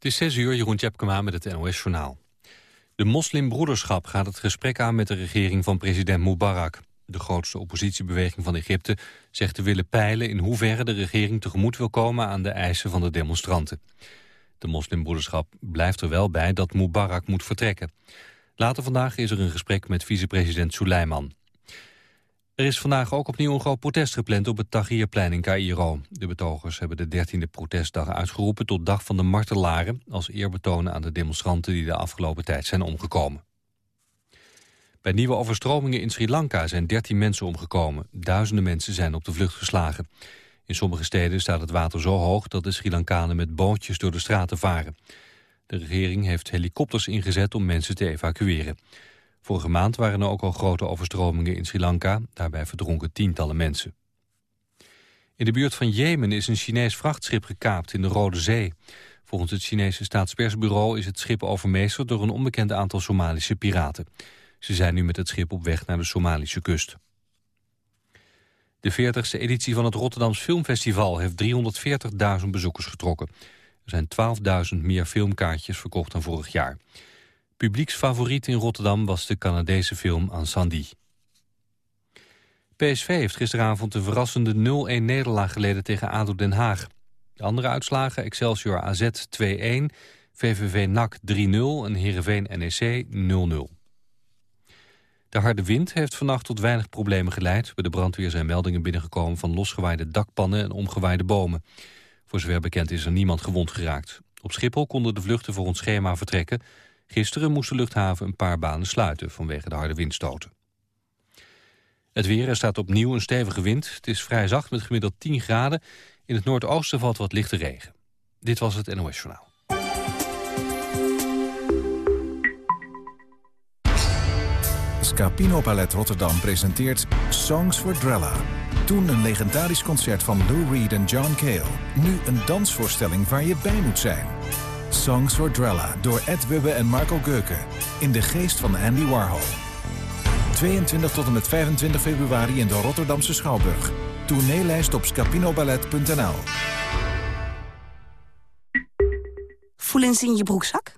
Het is 6 uur, Jeroen Tjepkema met het NOS-journaal. De moslimbroederschap gaat het gesprek aan met de regering van president Mubarak. De grootste oppositiebeweging van Egypte zegt te willen peilen... in hoeverre de regering tegemoet wil komen aan de eisen van de demonstranten. De moslimbroederschap blijft er wel bij dat Mubarak moet vertrekken. Later vandaag is er een gesprek met vicepresident Suleiman. Er is vandaag ook opnieuw een groot protest gepland op het Tahrirplein in Cairo. De betogers hebben de 13e protestdag uitgeroepen tot Dag van de Martelaren... als eerbetonen aan de demonstranten die de afgelopen tijd zijn omgekomen. Bij nieuwe overstromingen in Sri Lanka zijn 13 mensen omgekomen. Duizenden mensen zijn op de vlucht geslagen. In sommige steden staat het water zo hoog dat de Sri Lankanen met bootjes door de straten varen. De regering heeft helikopters ingezet om mensen te evacueren. Vorige maand waren er ook al grote overstromingen in Sri Lanka. Daarbij verdronken tientallen mensen. In de buurt van Jemen is een Chinees vrachtschip gekaapt in de Rode Zee. Volgens het Chinese staatspersbureau is het schip overmeesterd door een onbekend aantal Somalische piraten. Ze zijn nu met het schip op weg naar de Somalische kust. De 40ste editie van het Rotterdams Filmfestival heeft 340.000 bezoekers getrokken. Er zijn 12.000 meer filmkaartjes verkocht dan vorig jaar. Publieksfavoriet in Rotterdam was de Canadese film Ansandi. PSV heeft gisteravond een verrassende 0-1 nederlaag geleden tegen ADO Den Haag. De andere uitslagen Excelsior AZ 2-1, VVV NAC 3-0 en Heerenveen NEC 0-0. De harde wind heeft vannacht tot weinig problemen geleid. Bij de brandweer zijn meldingen binnengekomen van losgewaaide dakpannen en omgewaaide bomen. Voor zover bekend is er niemand gewond geraakt. Op Schiphol konden de vluchten voor ons schema vertrekken. Gisteren moest de luchthaven een paar banen sluiten vanwege de harde windstoten. Het weer, er staat opnieuw een stevige wind. Het is vrij zacht met gemiddeld 10 graden. In het noordoosten valt wat lichte regen. Dit was het NOS Journaal. Scapino Ballet Rotterdam presenteert Songs for Drella. Toen een legendarisch concert van Lou Reed en John Cale. Nu een dansvoorstelling waar je bij moet zijn. Songs for Drella door Ed Wubbe en Marco Geuken. In de geest van Andy Warhol. 22 tot en met 25 februari in de Rotterdamse Schouwburg. Tourneelijst op scapinoballet.nl Voelen ze in je broekzak?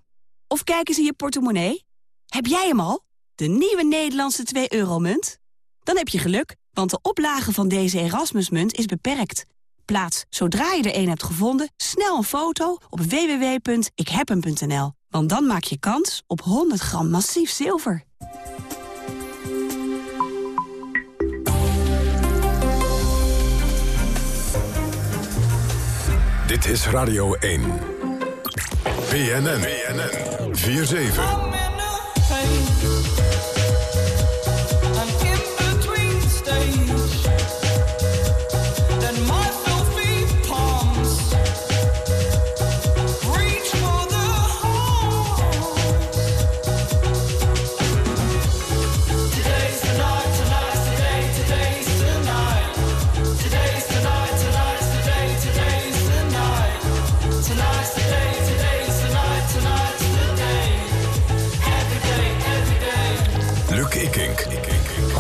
Of kijken ze in je portemonnee? Heb jij hem al? De nieuwe Nederlandse 2-euro-munt? Dan heb je geluk, want de oplage van deze Erasmusmunt is beperkt. Plaats, zodra je er een hebt gevonden, snel een foto op www.ikhebhem.nl. Want dan maak je kans op 100 gram massief zilver. Dit is Radio 1. BNN. BNN. 4-7.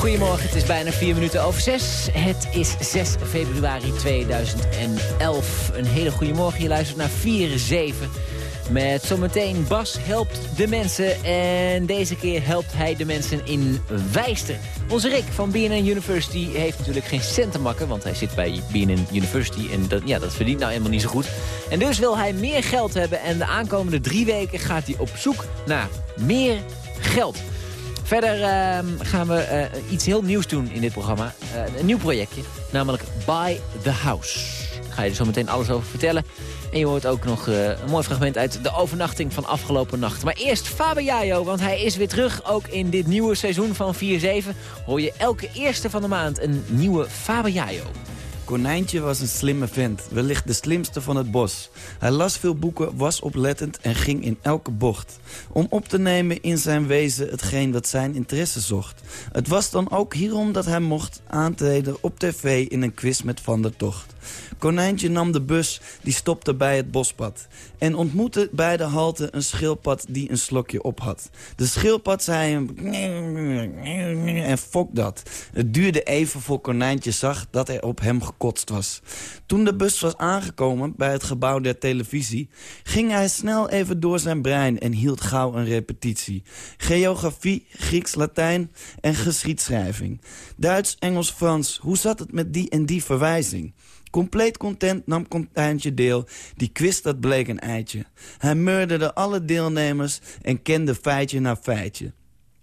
Goedemorgen, het is bijna vier minuten over zes. Het is 6 februari 2011. Een hele goede morgen. Je luistert naar 4-7. Met zometeen Bas helpt de mensen. En deze keer helpt hij de mensen in Wijster. Onze Rick van BNN University heeft natuurlijk geen cent te makken. Want hij zit bij BNN University. En dat, ja, dat verdient nou helemaal niet zo goed. En dus wil hij meer geld hebben. En de aankomende drie weken gaat hij op zoek naar meer geld. Verder uh, gaan we uh, iets heel nieuws doen in dit programma. Uh, een nieuw projectje, namelijk Buy the House. Daar ga je er zo meteen alles over vertellen. En je hoort ook nog uh, een mooi fragment uit de overnachting van afgelopen nacht. Maar eerst Fabiajo, want hij is weer terug. Ook in dit nieuwe seizoen van 4-7 hoor je elke eerste van de maand een nieuwe Fabiajo. Konijntje was een slimme vent, wellicht de slimste van het bos. Hij las veel boeken, was oplettend en ging in elke bocht. Om op te nemen in zijn wezen hetgeen dat zijn interesse zocht. Het was dan ook hierom dat hij mocht aantreden op tv in een quiz met Van der Tocht. Konijntje nam de bus, die stopte bij het bospad. En ontmoette bij de halte een schildpad die een slokje op had. De schildpad zei hem... En fok dat. Het duurde even voor Konijntje zag dat er op hem gekotst was. Toen de bus was aangekomen bij het gebouw der televisie... ging hij snel even door zijn brein en hield gauw een repetitie. Geografie, Grieks, Latijn en geschiedschrijving. Duits, Engels, Frans, hoe zat het met die en die verwijzing? Compleet content nam Contijntje deel. Die quiz dat bleek een eitje. Hij murderde alle deelnemers en kende feitje na feitje.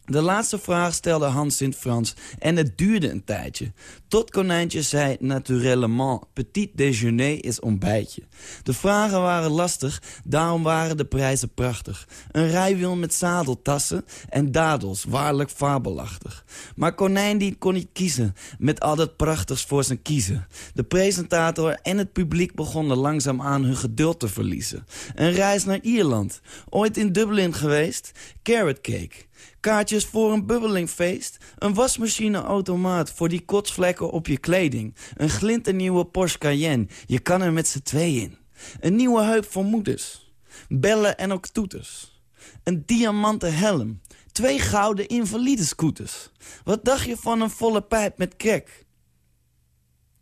De laatste vraag stelde Hans in het Frans en het duurde een tijdje. Tot Konijntje zei naturellement, petit déjeuner is ontbijtje. De vragen waren lastig, daarom waren de prijzen prachtig. Een rijwiel met zadeltassen en dadels, waarlijk fabelachtig. Maar Konijn kon niet kiezen, met al dat prachtigs voor zijn kiezen. De presentator en het publiek begonnen langzaam aan hun geduld te verliezen. Een reis naar Ierland, ooit in Dublin geweest, carrot cake... Kaartjes voor een bubbelingfeest. Een wasmachine-automaat voor die kotsvlekken op je kleding. Een glinternieuwe Porsche Cayenne. Je kan er met z'n tweeën in. Een nieuwe heup voor moeders. Bellen en ook toeters. Een diamanten helm. Twee gouden invalide scooters. Wat dacht je van een volle pijp met krek?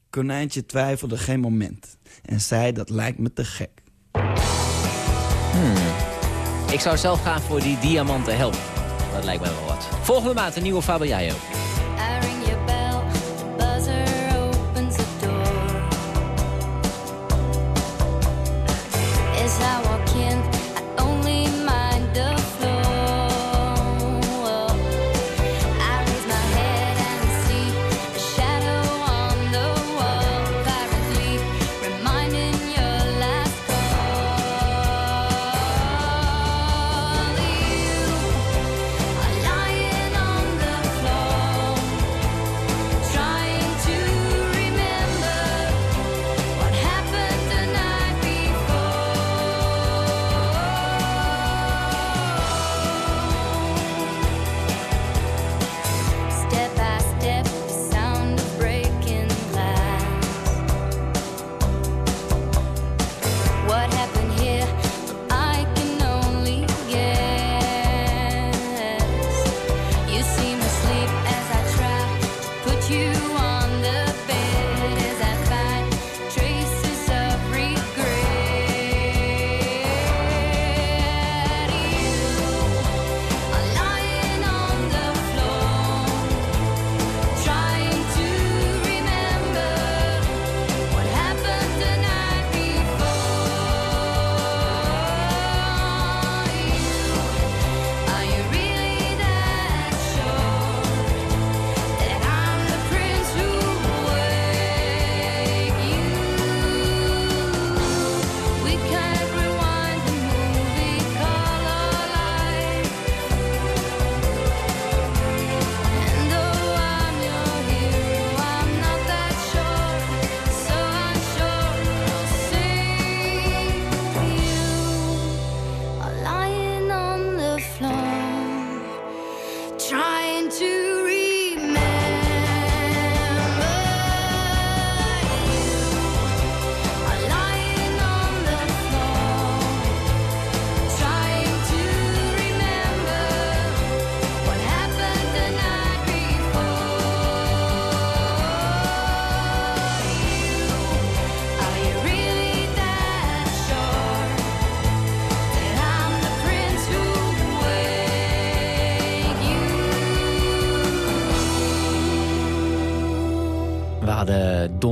Konijntje twijfelde geen moment. En zei dat lijkt me te gek. Hmm. Ik zou zelf gaan voor die diamanten helm. Dat lijkt me wel wat. Volgende maand een nieuwe Fabio. I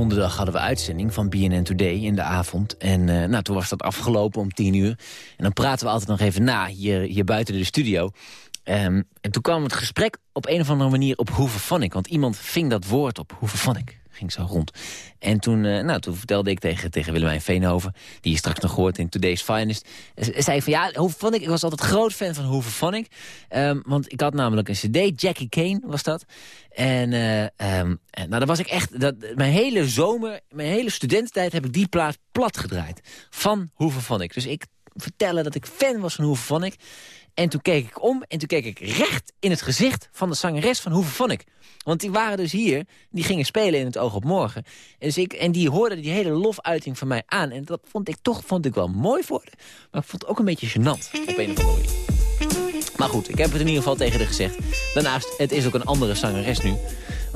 donderdag hadden we uitzending van BNN Today in de avond. En eh, nou, toen was dat afgelopen om tien uur. En dan praten we altijd nog even na, hier, hier buiten de studio. Ehm, en toen kwam het gesprek op een of andere manier op Hoevenvannik. Want iemand ving dat woord op, Hoevenvannik. Ging zo rond. En toen, eh, nou, toen vertelde ik tegen, tegen Willemijn Veenhoven... die je straks nog gehoord in Today's Finest... eh, zei van ja, Hoevenvannik, ik was altijd groot fan van Hoevenvannik. Um, want ik had namelijk een cd, Jackie Kane was dat. En, ehm, en nou, daar was ik echt... Dat, mijn hele zomer, mijn hele studententijd heb ik die plaat plat gedraaid. Van Hoevenvannik. Dus ik vertellen dat ik fan was van Hoevenvannik. En toen keek ik om en toen keek ik recht in het gezicht van de zangeres van Hoevenvannik. Want die waren dus hier, die gingen spelen in het Oog op Morgen. En, dus ik, en die hoorden die hele lofuiting van mij aan. En dat vond ik toch vond ik wel mooi voor. Maar ik vond het ook een beetje gênant op een of andere manier. Maar goed, ik heb het in ieder geval tegen haar gezegd. Daarnaast, het is ook een andere zangeres nu.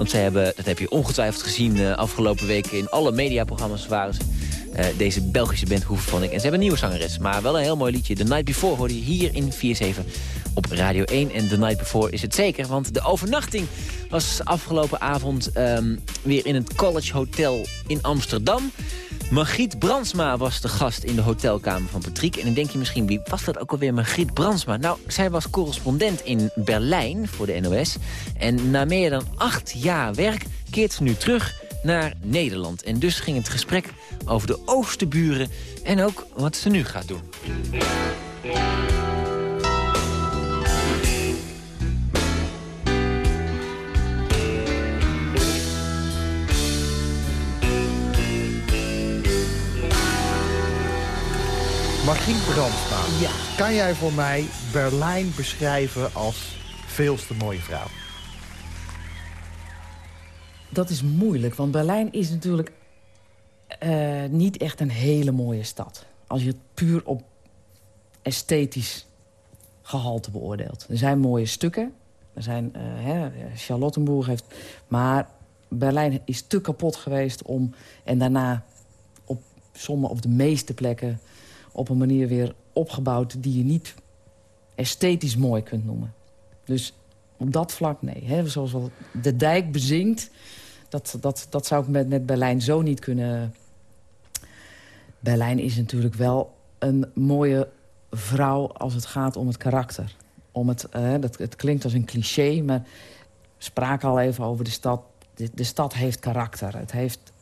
Want ze hebben, dat heb je ongetwijfeld gezien uh, afgelopen weken... in alle mediaprogramma's waren ze. Uh, deze Belgische band ik. En ze hebben een nieuwe zangeres, maar wel een heel mooi liedje. The Night Before hoorde je hier in 4-7 op Radio 1. En The Night Before is het zeker, want de overnachting was afgelopen avond... Um, weer in het College Hotel in Amsterdam. Margriet Brandsma was de gast in de hotelkamer van Patrick. En dan denk je misschien, wie was dat ook alweer, Margriet Brandsma? Nou, zij was correspondent in Berlijn voor de NOS. En na meer dan acht jaar werk keert ze nu terug naar Nederland. En dus ging het gesprek over de oosterburen en ook wat ze nu gaat doen. Margriet Brandsma, Ja. kan jij voor mij Berlijn beschrijven als veelste mooie vrouw? Dat is moeilijk, want Berlijn is natuurlijk eh, niet echt een hele mooie stad. Als je het puur op esthetisch gehalte beoordeelt. Er zijn mooie stukken. Er zijn, eh, hè, Charlottenburg heeft... Maar Berlijn is te kapot geweest om... En daarna op sommige, op de meeste plekken... op een manier weer opgebouwd die je niet esthetisch mooi kunt noemen. Dus op dat vlak, nee. Zoals wel de dijk bezinkt... Dat, dat, dat zou ik met, met Berlijn zo niet kunnen... Berlijn is natuurlijk wel een mooie vrouw als het gaat om het karakter. Om het, eh, dat, het klinkt als een cliché, maar spraken al even over de stad. De, de stad heeft karakter. Het heeft,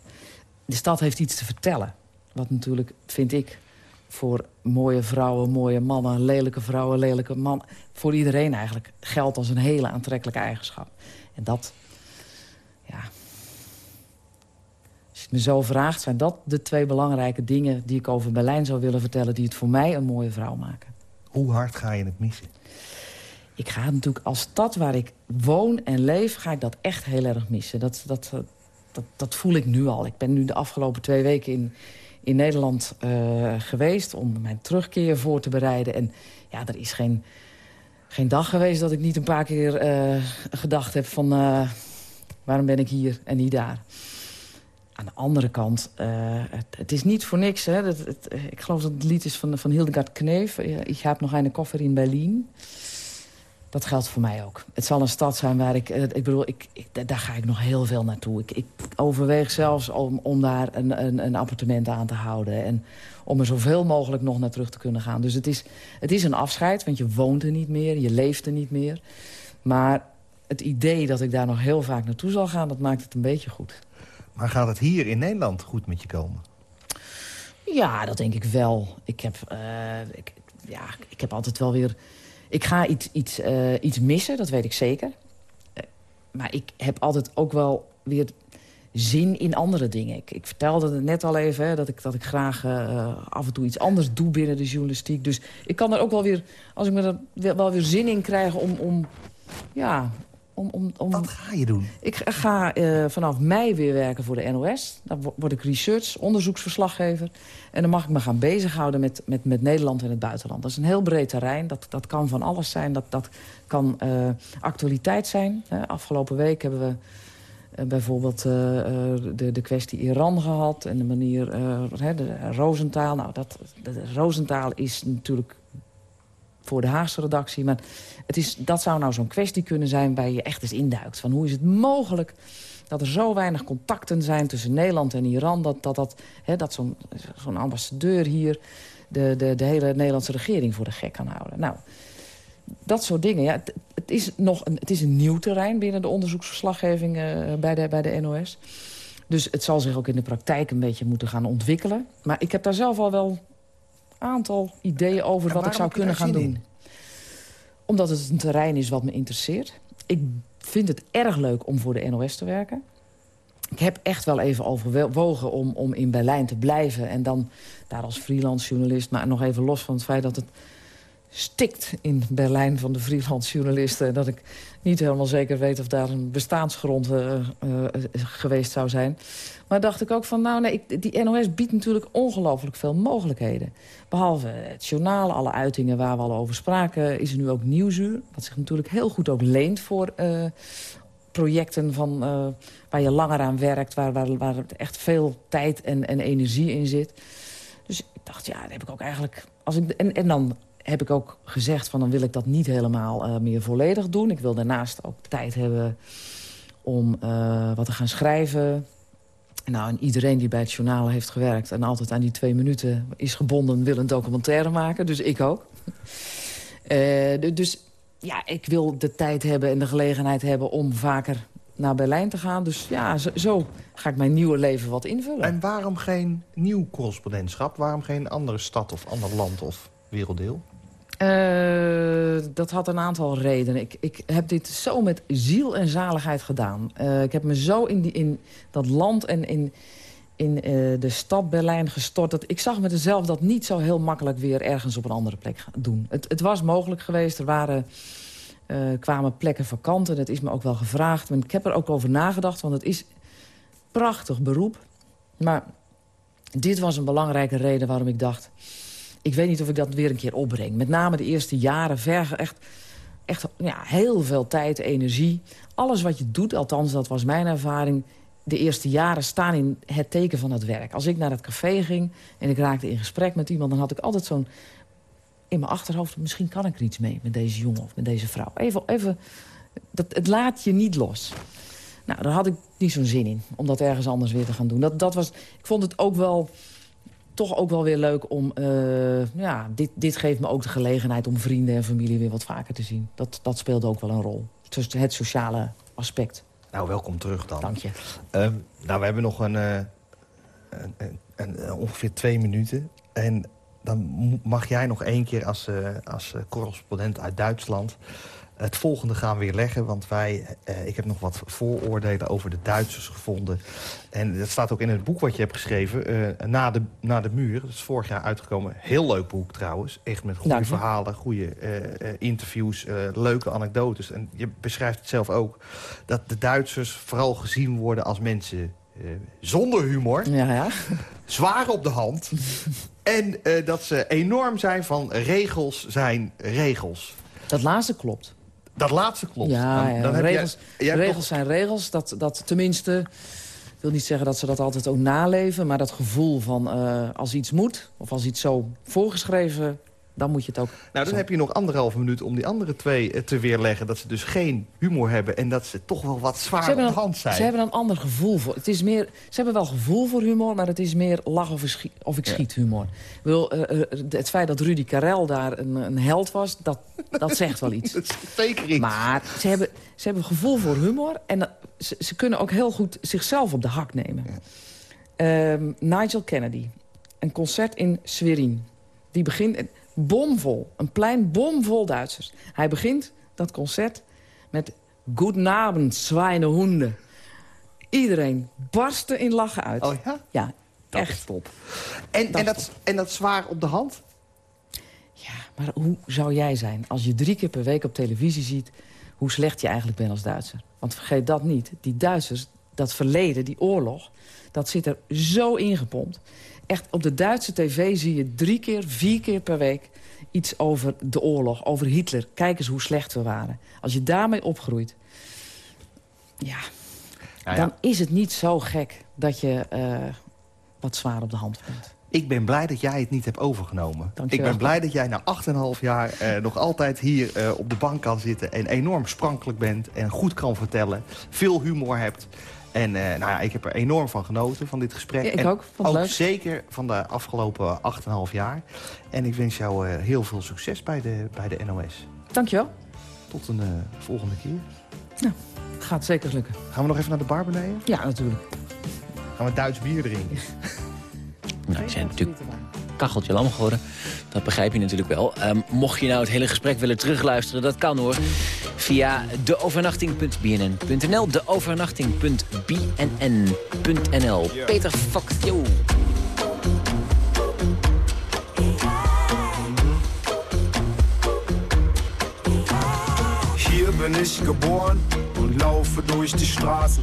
de stad heeft iets te vertellen. Wat natuurlijk, vind ik, voor mooie vrouwen, mooie mannen... lelijke vrouwen, lelijke man... voor iedereen eigenlijk geldt als een hele aantrekkelijke eigenschap. En dat, ja... Als je het me zo vraagt, zijn dat de twee belangrijke dingen... die ik over Berlijn zou willen vertellen... die het voor mij een mooie vrouw maken. Hoe hard ga je het missen? Ik ga het natuurlijk als stad waar ik woon en leef... ga ik dat echt heel erg missen. Dat, dat, dat, dat voel ik nu al. Ik ben nu de afgelopen twee weken in, in Nederland eh, geweest... om mijn terugkeer voor te bereiden. En ja, er is geen, geen dag geweest dat ik niet een paar keer eh, gedacht heb van... eh, waarom ben ik hier en niet daar? Aan de andere kant, het, het is niet voor niks. Hè. Ik geloof dat het lied is van, van Hildegard Kneef. Ik heb nog een koffer in Berlijn. Dat geldt voor mij ook. Het zal een stad zijn waar ik... eh, Ik bedoel, ik, ik, da- daar ga ik nog heel veel naartoe. Ik, ik overweeg zelfs om, om daar een, een, een appartement aan te houden. En om er zoveel mogelijk nog naar terug te kunnen gaan. Dus het is, het is een afscheid, want je woont er niet meer. Je leeft er niet meer. Maar het idee dat ik daar nog heel vaak naartoe zal gaan... dat maakt het een beetje goed. Maar gaat het hier in Nederland goed met je komen? Ja, dat denk ik wel. Ik heb, eh, ik, ja, ik heb altijd wel weer... Ik ga iets, iets, eh, iets missen, dat weet ik zeker. Eh, maar ik heb altijd ook wel weer zin in andere dingen. Ik, vertelde het net al even, hè, dat, ik, dat ik graag eh, af en toe iets anders doe binnen de journalistiek. Dus ik kan er ook wel weer, als ik me er wel weer zin in krijg om... om ja, om, om, om, Wat ga je doen? ik ga eh, vanaf mei weer werken voor de NOS. Dan wo- word ik research, onderzoeksverslaggever. En dan mag ik me gaan bezighouden met, met, met Nederland en het buitenland. Dat is een heel breed terrein. Dat, dat kan van alles zijn. Dat, dat kan eh, actualiteit zijn. Afgelopen week hebben we eh, bijvoorbeeld de, de kwestie Iran gehad. En de manier, hè, de. Nou, dat, is natuurlijk voor de Haagse redactie. Maar het is, dat zou nou zo'n kwestie kunnen zijn waar je echt eens induikt. Van hoe is het mogelijk dat er zo weinig contacten zijn tussen Nederland en Iran... dat, dat, dat, dat zo'n zo'n ambassadeur hier de, de, de hele Nederlandse regering voor de gek kan houden. Nou, dat soort dingen. Ja, het, is nog een, het is een nieuw terrein binnen de onderzoeksverslaggeving eh, bij, de, bij de NOS. Dus het zal zich ook in de praktijk een beetje moeten gaan ontwikkelen. Maar ik heb daar zelf al wel aantal ideeën over wat ik zou kunnen gaan doen. in? Omdat het een terrein is wat me interesseert. Ik vind het erg leuk om voor de NOS te werken. Ik heb echt wel even overwogen om, om in Berlijn te blijven... en dan daar als freelance journalist... maar nog even los van het feit dat het stikt in Berlijn van de freelance journalisten... en dat ik niet helemaal zeker weet of daar een bestaansgrond eh, eh, geweest zou zijn. Maar dacht ik ook van, nou nee, die NOS biedt natuurlijk ongelooflijk veel mogelijkheden. Behalve het journaal, alle uitingen waar we al over spraken... is er nu ook Nieuwsuur, wat zich natuurlijk heel goed ook leent voor... eh, projecten van, eh, waar je langer aan werkt... waar, waar, waar echt veel tijd en, en energie in zit. Dus ik dacht, ja, dan heb ik ook eigenlijk... Als ik, en, en dan heb ik ook gezegd van dan wil ik dat niet helemaal eh, meer volledig doen. Ik wil daarnaast ook tijd hebben om eh, wat te gaan schrijven. Nou, en iedereen die bij het journaal heeft gewerkt... en altijd aan die twee minuten is gebonden, wil een documentaire maken. Dus ik ook. Eh, du- dus ja, ik wil de tijd hebben en de gelegenheid hebben... om vaker naar Berlijn te gaan. Dus ja, zo, zo ga ik mijn nieuwe leven wat invullen. En waarom geen nieuw correspondentschap? Waarom geen andere stad of ander land of werelddeel? Eh, dat had een aantal redenen. Ik, ik heb dit zo met ziel en zaligheid gedaan. Eh, ik heb me zo in, die, in dat land en in, in eh, de stad Berlijn gestort... dat ik zag mezelf dat niet zo heel makkelijk weer ergens op een andere plek doen. Het, het was mogelijk geweest. Er waren, kwamen plekken vakant en het is me ook wel gevraagd. Ik heb er ook over nagedacht, want het is prachtig beroep. Maar dit was een belangrijke reden waarom ik dacht... ik weet niet of ik dat weer een keer opbreng. Met name de eerste jaren vergen echt, echt ja, heel veel tijd, energie. Alles wat je doet, althans dat was mijn ervaring... de eerste jaren staan in het teken van het werk. Als ik naar het café ging en ik raakte in gesprek met iemand... dan had ik altijd zo'n in mijn achterhoofd... misschien kan ik er iets mee met deze jongen of met deze vrouw. Even, even dat, het laat je niet los. Nou, daar had ik niet zo'n zin in, om dat ergens anders weer te gaan doen. Dat, dat was, ik vond het ook wel, toch ook wel weer leuk om... eh, ja, dit, dit geeft me ook de gelegenheid om vrienden en familie weer wat vaker te zien. Dat, dat speelde ook wel een rol. Dus het sociale aspect. Nou, welkom terug dan. Dank je. Ehm, nou, we hebben nog een, een, een- een- eh, ongeveer twee minuten. En dan mag jij nog één keer als, als correspondent uit Duitsland... het volgende gaan weer leggen. Want wij, eh, ik heb nog wat vooroordelen over de Duitsers gevonden. En dat staat ook in het boek wat je hebt geschreven. eh, na, de, na de muur. Dat is vorig jaar uitgekomen. Heel leuk boek trouwens. Echt met goede verhalen, goede eh, interviews, leuke anekdotes. En je beschrijft het zelf ook. Dat de Duitsers vooral gezien worden als mensen zonder humor. Ja, ja. Zwaar op de hand. en dat ze enorm zijn van regels zijn regels. Dat laatste klopt. Dat laatste klopt. Ja, Dan- ja, heb regels, jij regels zijn regels. Dat, dat tenminste, ik wil niet zeggen dat ze dat altijd ook naleven... maar dat gevoel van eh, als iets moet of als iets zo voorgeschreven... dan moet je het ook... Nou, dan zo. heb je nog anderhalve minuut om die andere twee eh, te weerleggen. Dat ze dus geen humor hebben en dat ze toch wel wat zwaar hebben, de hand zijn. ze hebben een ander gevoel voor. Het is meer, ze hebben wel gevoel voor humor, maar het is meer lach of, ik schiet, of ik schiet humor. Ik bedoel, eh, eh, het feit dat Rudy Karel daar een, een held was, dat, dat zegt wel iets. Dat zeker iets. Maar ze hebben, ze hebben gevoel voor humor en dat- ze, ze kunnen ook heel goed zichzelf op de hak nemen. Ehm, Nigel Kennedy, een concert in Schwerin. Die begint, bomvol, een plein bomvol Duitsers. Hij begint dat concert met Guten Abend, Zwijnenhoenden. Iedereen barstte in lachen uit. Oh ja? Ja, Dat echt. top. En, Dat en, dat, en dat zwaar op de hand? Ja, maar hoe zou jij zijn als je drie keer per week op televisie ziet... hoe slecht je eigenlijk bent als Duitser? Want vergeet dat niet. Die Duitsers, dat verleden, die oorlog... dat zit er zo ingepompt. Echt, op de Duitse tv zie je drie keer, vier keer per week... iets over de oorlog, over Hitler. Kijk eens hoe slecht we waren. Als je daarmee opgroeit... ja, Nou ja, dan is het niet zo gek dat je eh, wat zwaar op de hand bent. ik ben blij dat jij het niet hebt overgenomen. Dank Ik ben blij dat jij na 8,5 jaar eh, nog altijd hier eh, op de bank kan zitten... en enorm sprankelijk bent en goed kan vertellen. Veel humor hebt. En eh, nou ja, ik heb er enorm van genoten, van dit gesprek. Ja, ik en ook. Vond het leuk. zeker van de afgelopen 8,5 jaar. En ik wens jou eh, heel veel succes bij de, bij de NOS. Dankjewel. Tot een eh, volgende keer. Gaat zeker lukken. Gaan we nog even naar de bar beneden? Ja, natuurlijk. Gaan we Duits bier drinken? Nou, die zijn natuurlijk kacheltje lam geworden. Dat begrijp je natuurlijk wel. Ehm, mocht je nou het hele gesprek willen terugluisteren, dat kan hoor. Via deovernachting.bnn.nl, deovernachting.bnn.nl. Peter, Fox, you. Hier ben ik geboren und laufe durch die Straßen.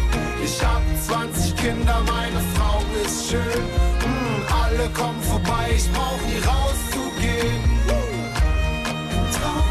Ich hab 20 Kinder, meine Frau ist schön. Mm, alle kommen vorbei, ich brauch nie rauszugehen. Traummusik,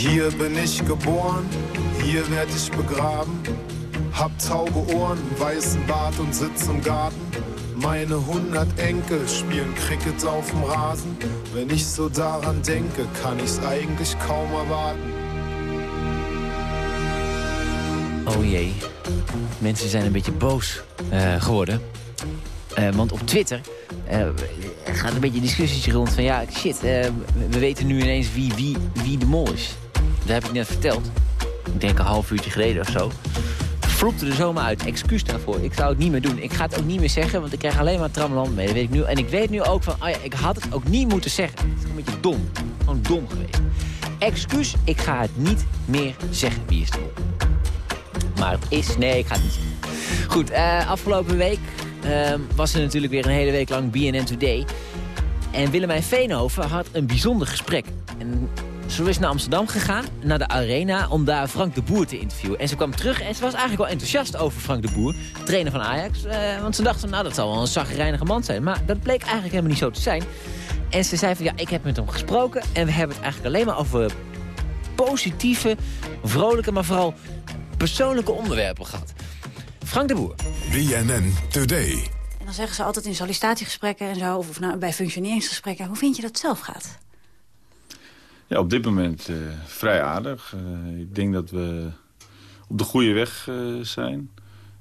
Hier bin ich geboren, hier werd ich begraben. Hab taube Ohren, weißen Bart und sitz im Garten. Meine hundert Enkel spielen Cricket auf dem Rasen. Wenn ich so daran denke, kann ich's eigentlich kaum erwarten. Oh jee. Mensen zijn een beetje boos eh, geworden. Eh, want op Twitter eh, gaat een beetje een discussietje rond van... ja, shit, eh, we weten nu ineens wie, wie, wie de mol is. Dat heb ik net verteld. Ik denk een half uurtje geleden of zo. Vloepte er zomaar uit. Excuus daarvoor. Ik zou het niet meer doen. Ik ga het ook niet meer zeggen, want ik krijg alleen maar trammeland mee. Dat weet ik nu. En ik weet nu ook van, oh ja, ik had het ook niet moeten zeggen. Het is een beetje dom. Gewoon dom geweest. Excuus, ik ga het niet meer zeggen. Wie is de mol? Maar het is... Nee, ik ga het niet zeggen. Goed, afgelopen week ehm, was er natuurlijk weer een hele week lang BNN Today. En Willemijn Veenhoven had een bijzonder gesprek. En ze is naar Amsterdam gegaan, naar de Arena, om daar Frank de Boer te interviewen. En ze kwam terug en ze was eigenlijk wel enthousiast over Frank de Boer, trainer van Ajax. eh, want ze dacht nou, dat zal wel een zagrijnige man zijn. Maar dat bleek eigenlijk helemaal niet zo te zijn. En ze zei van, ja, ik heb met hem gesproken en we hebben het eigenlijk alleen maar over positieve, vrolijke, maar vooral persoonlijke onderwerpen gehad. Frank de Boer. BNN Today. En dan zeggen ze altijd in sollicitatiegesprekken en zo... of, of nou, bij functioneringsgesprekken, hoe vind je dat het zelf gaat? Ja, op dit moment eh, vrij aardig. Eh, ik denk dat we op de goede weg eh, zijn.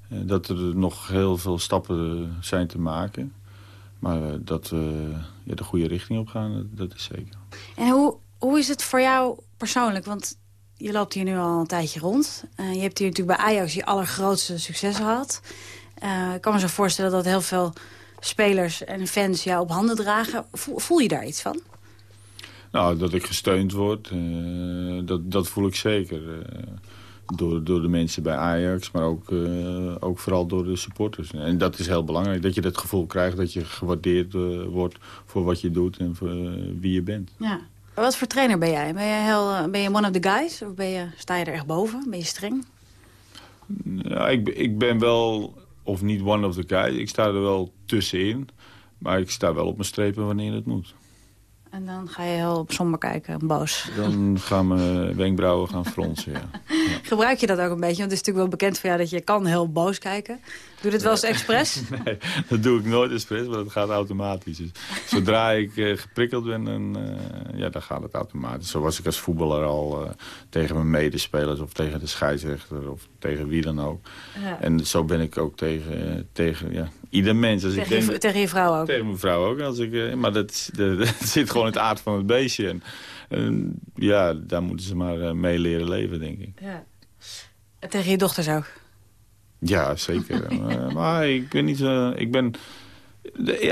Eh, dat er nog heel veel stappen zijn te maken. Maar dat we ja, de goede richting op gaan, dat, dat is zeker. En hoe, hoe is het voor jou persoonlijk? Want je loopt hier nu al een tijdje rond. Eh, je hebt hier natuurlijk bij Ajax je allergrootste succes gehad. Eh, ik kan me zo voorstellen dat heel veel spelers en fans jou op handen dragen. Voel, voel je daar iets van? Nou, dat ik gesteund word, eh, dat, dat voel ik zeker. Door, door de mensen bij Ajax, maar ook, ook vooral door de supporters. En dat is heel belangrijk, dat je het gevoel krijgt dat je gewaardeerd wordt voor wat je doet en voor wie je bent. Ja. Wat voor trainer ben jij? Ben je, heel, eh, ben je one of the guys? Of ben je, sta je er echt boven? Ben je streng? Ja, ik, ben- ik ben wel, of niet one of the guys, ik sta er wel tussenin. Maar ik sta wel op mijn strepen wanneer het moet. En dan ga je heel somber kijken, en boos. Dan gaan mijn wenkbrauwen gaan fronsen, ja. Gebruik je dat ook een beetje? Want het is natuurlijk wel bekend van jou dat je kan heel boos kijken. Doe dit wel eens expres? Nee, dat doe ik nooit expres, maar dat gaat automatisch. Dus zodra ik eh, geprikkeld ben, dan, eh, ja, dan gaat het automatisch. Zo was ik als voetballer al eh, tegen mijn medespelers... of tegen de scheidsrechter of tegen wie dan ook. Ja. En zo ben ik ook tegen, tegen ja, ieder mens. Als Tegen ik je, tegen je vrouw ook? Tegen mijn vrouw ook. Als ik, maar dat, is- dat, dat zit gewoon in het aard van het beestje. En, en ja, daar moeten ze maar mee leren leven, denk ik. Ja. En tegen je dochters ook? Ja, zeker. Eh, maar ik ben niet zo... Ik ben,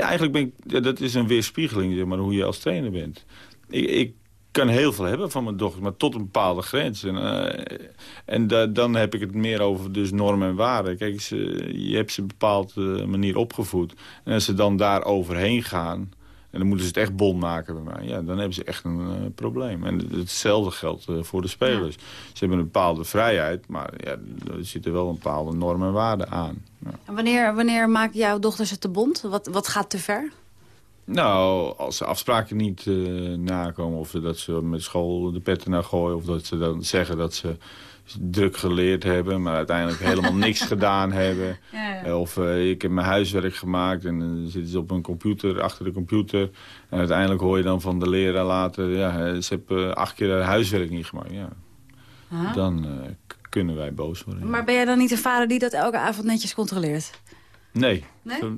eigenlijk ben ik... Dat is een weerspiegeling, zeg maar, hoe je als trainer bent. Ik, ik kan heel veel hebben van mijn dochters, maar tot een bepaalde grens. En, eh, en da- dan heb ik het meer over dus normen en waarden. Kijk, ze, je hebt ze een bepaalde manier opgevoed. En als ze dan daar overheen gaan... En dan moeten ze het echt bond maken bij mij. Ja, dan hebben ze echt een eh, probleem. En hetzelfde geldt eh, voor de spelers. Ze hebben een bepaalde vrijheid, maar ja, er zitten wel een bepaalde normen en waarden aan. Ja. En wanneer, wanneer maken jouw dochters het te bond? Wat, wat gaat te ver? Nou, als ze afspraken niet eh, nakomen... of dat ze met school de petten naar gooien... of dat ze dan zeggen dat ze druk geleerd hebben... maar uiteindelijk helemaal niks gedaan hebben. Ja, ja. Eh, Of eh, ik heb mijn huiswerk gemaakt en dan zitten ze op een computer, achter de computer. En uiteindelijk hoor je dan van de leraar later... ja, ze hebben acht keer haar huiswerk niet gemaakt. Ja, Aha. dan kunnen wij boos worden. Maar ben jij dan niet een vader die dat elke avond netjes controleert? Nee.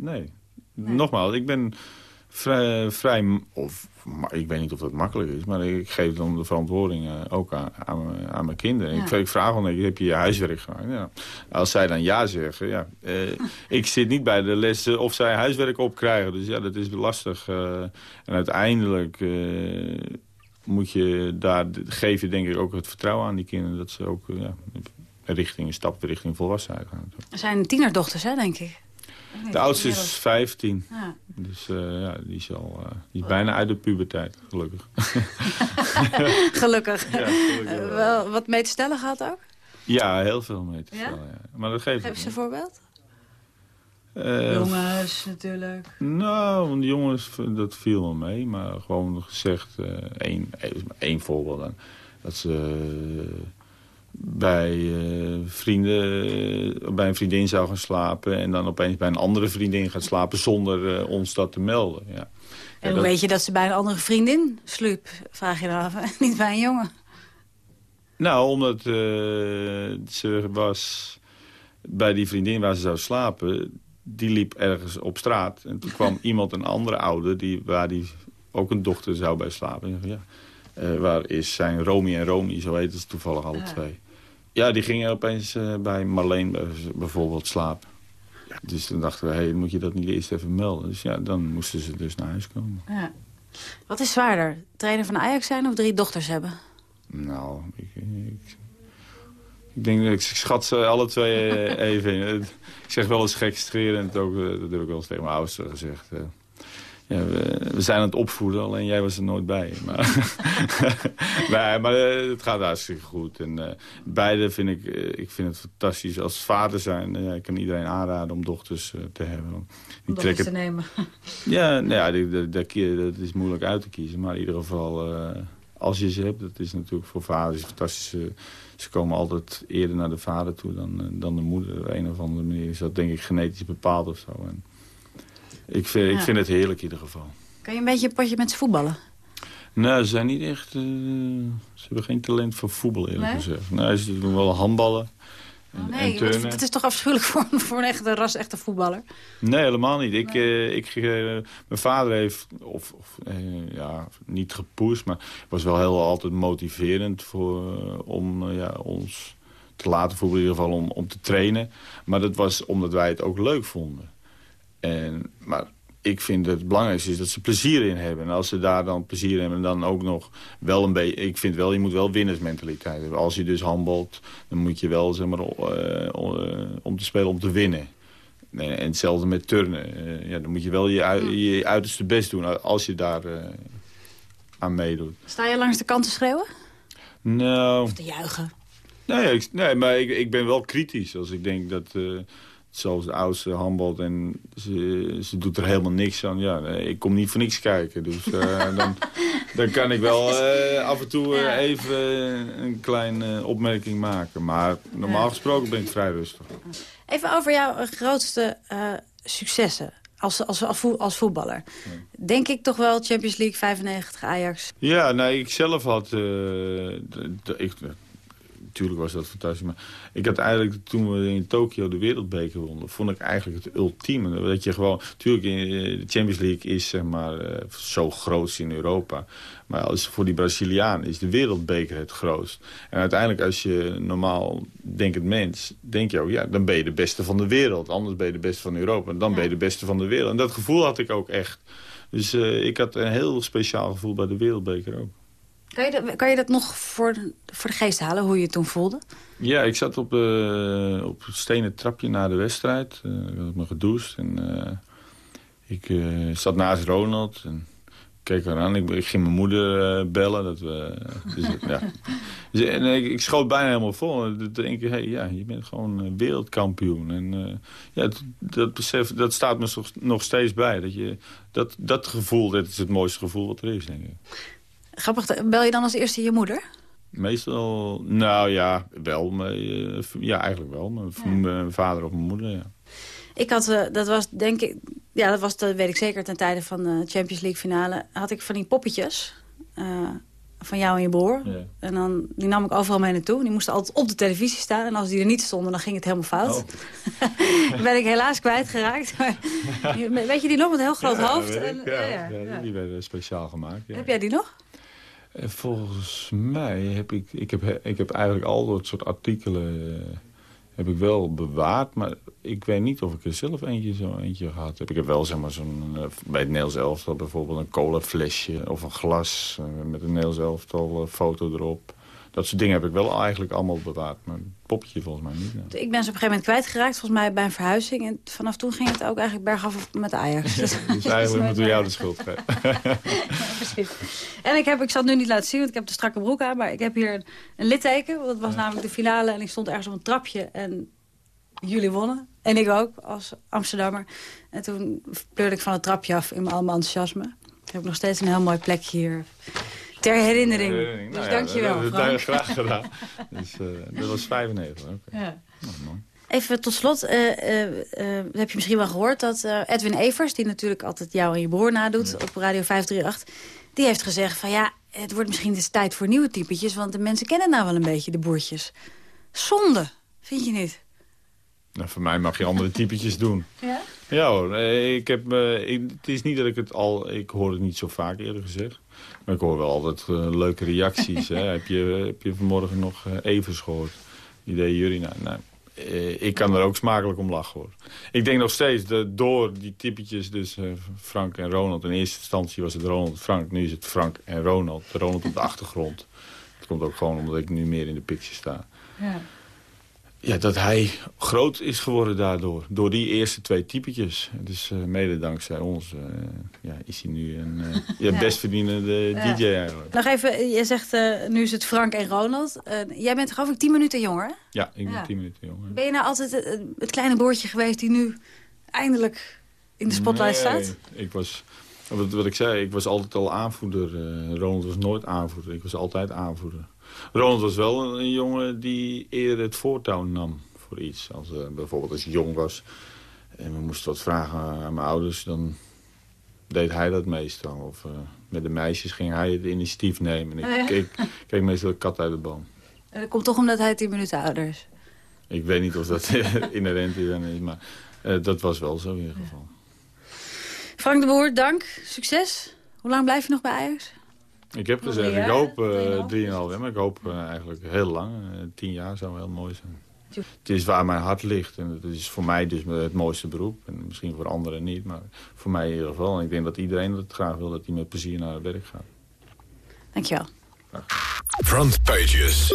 Nee. Nogmaals, ik ben vrij, vrij... Of, ik weet niet of dat makkelijk is, maar ik geef dan de verantwoording eh, ook aan, aan, mijn- aan mijn kinderen. Ja. Ik, ik vraag dan, heb je je huiswerk gemaakt? Ja. Als zij dan ja zeggen, ja. eh, ik zit niet bij de lessen of zij huiswerk opkrijgen. Dus ja, dat is lastig. eh. en uiteindelijk eh, moet je daar, geef je denk ik ook het vertrouwen aan die kinderen... dat ze ook eh, richting, een stap richting volwassenheid gaan. Er zijn tienerdochters, hè, denk ik. De oudste is Inmiddels. 15. 15. Ja. Dus eh, ja, die is, al, eh, die is bijna uit de puberteit, gelukkig. Gelukkig. Ja, gelukkig wel. wat mee te stellen gehad ook? ja, heel veel mee te stellen. Ja? Maar dat geeft Geef eens een voorbeeld. Eh, Jongens, natuurlijk. Nou, want de jongens, dat viel wel mee. Maar gewoon gezegd, één, één voorbeeld dan. Dat ze bij, eh, vrienden, eh, bij een vriendin zou gaan slapen... en dan opeens bij een andere vriendin gaat slapen zonder eh, ons dat te melden. Ja. En Ja, hoe dat- weet je dat ze bij een andere vriendin sliep? Vraag je dan af. Niet bij een jongen. Nou, omdat ze was bij die vriendin waar ze zou slapen... die liep ergens op straat. En toen kwam iemand, een andere ouder... Die, waar die ook een dochter zou bij slapen. En ja, waar is zijn Romy en Romy? Zo heten ze toevallig alle Ja. twee. Ja, die gingen opeens eh, bij Marleen bij- bijvoorbeeld slapen. Ja, dus toen dachten we, hey, moet je dat niet eerst even melden? Dus ja, dan moesten ze dus naar huis komen. Ja. Wat is zwaarder? Trainer van Ajax zijn of drie dochters hebben? Nou, ik, ik, ik denk dat ik schat ze alle twee eh, even in. Ik zeg wel eens gekscherend, ook, eh, dat heb ik wel eens tegen mijn oudste gezegd. Ja, we, we zijn aan het opvoeden, alleen jij was er nooit bij. Maar, nee, maar eh, het gaat hartstikke goed. En eh, beide vind ik, eh, ik vind het fantastisch. Als vader zijn, ik kan iedereen aanraden om dochters te hebben. Om dochters te trekken- nemen. ja, nou ja dat, is moeilijk uit te kiezen. Maar in ieder geval, als je ze hebt, dat is natuurlijk voor vaders fantastisch. Ze, komen altijd eerder naar de vader toe dan, dan de moeder. Op een of andere manier is dat denk ik genetisch bepaald of zo. En ik, vind, ik vind het heerlijk in ieder geval. Kan je een beetje een potje met ze voetballen? Nou, ze zijn niet echt... eh, ze hebben geen talent voor voetbal, eerlijk Nee? gezegd. Nee, ze doen wel handballen en, en Nee, het is toch afschuwelijk voor, voor een echte ras, echte voetballer? Nee, helemaal niet. Ik, eh, ik, eh, mijn vader heeft, of, of ja, niet gepusht, maar was wel heel altijd motiverend voor, om ja, ons te laten voetballen, in ieder geval om, om te trainen. Maar dat was omdat wij het ook leuk vonden. En, maar ik vind het belangrijkste is dat ze plezier in hebben. En als ze daar dan plezier in hebben, dan ook nog wel een beetje... Ik vind wel, je moet wel winnersmentaliteit hebben. Als je dus handbalt, dan moet je wel, zeg maar, eh, eh, om te spelen om te winnen. En hetzelfde met turnen. Eh, ja, dan moet je wel je, je uiterste best doen als je daar aan meedoet. Sta je langs de kant te schreeuwen? Nou... Te juichen? Nee, ik, nee maar ik, ik ben wel kritisch. Als ik denk dat, zoals de oudste handbalt en ze, ze doet er helemaal niks aan. Ja, ik kom niet voor niks kijken. Dus eh, dan, dan kan ik wel eh, af en toe eh, even een kleine opmerking maken. Maar normaal gesproken ben ik vrij rustig. Even over jouw grootste successen als, als, als, voe- als voetballer. Denk ik toch wel Champions League 95 Ajax. Ja, nou, ik zelf had... de- ik, natuurlijk was dat fantastisch. Maar ik had eigenlijk, toen we in Tokio de wereldbeker wonnen... vond ik eigenlijk het ultieme. Dat je gewoon... Natuurlijk, de Champions League is zeg maar, eh, zo groot in Europa. Maar als, voor die Braziliaan is de wereldbeker het grootst. En uiteindelijk, als je normaal denkend mens... denk je ook, ja, dan ben je de beste van de wereld. Anders ben je de beste van Europa. En dan ben je de beste van de wereld. En dat gevoel had ik ook echt. Dus eh, ik had een heel speciaal gevoel bij de wereldbeker ook. Kan je, dat, kan je dat nog voor, de- voor de geest halen, hoe je het toen voelde? Ja, ik zat op, eh, op het stenen trapje na de wedstrijd. Eh, ik had me gedoucht en eh, ik zat naast Ronald en keek haar aan. Ik, ik ging mijn moeder bellen. Dat we, dus, ja. Dus, en ik, ik schoot bijna helemaal vol. En Dan denk ik, hey, ja, je bent gewoon wereldkampioen. En ja, dat, besef, dat staat me nog- nog steeds bij. Dat, je, dat, dat gevoel, dat is het mooiste gevoel wat er is, denk ik. Grappig, bel je dan als eerste je moeder? Meestal, nou ja, wel. Maar, eh, ja, eigenlijk wel. Mijn, mijn vader of mijn moeder, ja. Ik had, eh, dat was denk ik, ja, dat was, dat weet ik zeker, ten tijde van de Champions League finale, had ik van die poppetjes eh, van jou en je broer. Ja. En dan, die nam ik overal mee naartoe. Die moesten altijd op de televisie staan. En als die er niet stonden, dan ging het helemaal fout. Oh. ben ik helaas kwijtgeraakt. Weet je die nog met een heel groot Ja, hoofd? En, ja, ja, ja, ja. Die werden speciaal gemaakt. Ja. Heb jij die nog? En volgens mij heb ik, ik heb, ik heb eigenlijk al dat soort artikelen eh, heb ik wel bewaard. Maar ik weet niet of ik er zelf eentje zo eentje gehad heb. Ik heb wel zeg maar zo'n, eh, bij het Nederlands elftal bijvoorbeeld een colaflesje of een glas eh, met een Nederlands elftal foto erop. Dat soort dingen heb ik wel eigenlijk allemaal bewaard. Maar een popje volgens mij niet. Ik ben ze op een gegeven moment kwijtgeraakt, volgens mij bij een verhuizing. En vanaf toen ging het ook eigenlijk bergaf met de Ajax. Dus- Dus eigenlijk moeten we jou de schuld geven. Precies. En ik, heb, ik zal het nu niet laten zien, want ik heb de strakke broek aan. Maar ik heb hier een, een litteken. want Dat was namelijk de finale. En ik stond ergens op een trapje. En jullie wonnen. En ik ook, als Amsterdammer. En toen pleurde ik van het trapje af in mijn allemaal enthousiasme. Ik heb nog steeds een heel mooi plekje hier. Ter herinnering. Herinnering. Dus Nou ja, dankjewel, dat- dat-. Graag gedaan. Dus, eh, dat was 95. oké. Ja. Nou, mooi. Even tot slot, eh, eh, heb je misschien wel gehoord dat Edwin Evers... die natuurlijk altijd jou en je broer nadoet op Radio 538... die heeft gezegd van ja, het wordt misschien eens tijd voor nieuwe typetjes... want de mensen kennen nou wel een beetje, de boertjes. Zonde, vind je niet? Nou, voor mij mag je andere typetjes doen. Ja? Ja hoor, ik heb, ik, het is niet dat ik het al... Ik hoor het niet zo vaak eerder gezegd. Ik hoor wel altijd eh, leuke reacties. hè. Heb, je, heb je vanmorgen nog eh, Evers gehoord? Die deed jullie nou. nou eh, ik kan er ook smakelijk om lachen hoor. Ik denk nog steeds, dat door die typetjes, dus Frank en Ronald... in eerste instantie was het Ronald Frank, nu is het Frank en Ronald. Ronald op de achtergrond. Dat komt ook gewoon omdat ik nu meer in de picture sta. Ja. Ja, dat hij groot is geworden daardoor. Door die eerste twee typetjes. Dus eh, mede dankzij ons eh, ja, is hij nu een eh, ja, Ja. best verdienende Ja. DJ eigenlijk. Nog even, je zegt eh, nu is het Frank en Ronald. Eh, jij bent geloof ik tien minuten jonger? Ja, ik ben Ja. tien minuten jonger. Ben je nou altijd het, het kleine broertje geweest die nu eindelijk in de spotlight Nee, staat? ik was, wat, wat ik zei, ik was altijd al aanvoerder. Eh, Ronald was nooit aanvoerder. Ik was altijd aanvoerder. Ronald was wel een, jongen die eerder het voortouw nam voor iets. Als, eh, bijvoorbeeld als ik jong was en we moesten wat vragen aan mijn ouders... dan deed hij dat meestal. Of eh, met de meisjes ging hij het initiatief nemen. En ik Oh keek, keek meestal de kat uit de boom. Dat komt toch omdat hij tien minuten ouder is. Ik weet niet of dat inherent is, maar dat was wel zo in ieder geval. Frank de Boer, dank. Succes. Hoe lang blijf je nog bij Ajax? Ik heb Nog gezegd, ik hoop eh, drieënhalf jaar, maar ik hoop eh, eigenlijk heel lang. Eh, tien jaar zou heel mooi zijn. Het is waar mijn hart ligt. En het is voor mij dus het mooiste beroep. En misschien voor anderen niet, maar voor mij in ieder geval. En ik denk dat iedereen het graag wil dat hij met plezier naar het werk gaat. Dankjewel. Front Pages.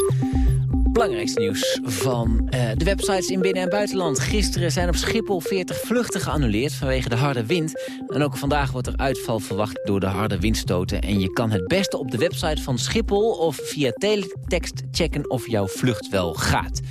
Belangrijkste nieuws van eh, de websites in binnen- en buitenland. Gisteren zijn op Schiphol 40 vluchten geannuleerd vanwege de harde wind. En ook vandaag wordt er uitval verwacht door de harde windstoten. En je kan het beste op de website van Schiphol of via teletext checken of jouw vlucht wel gaat.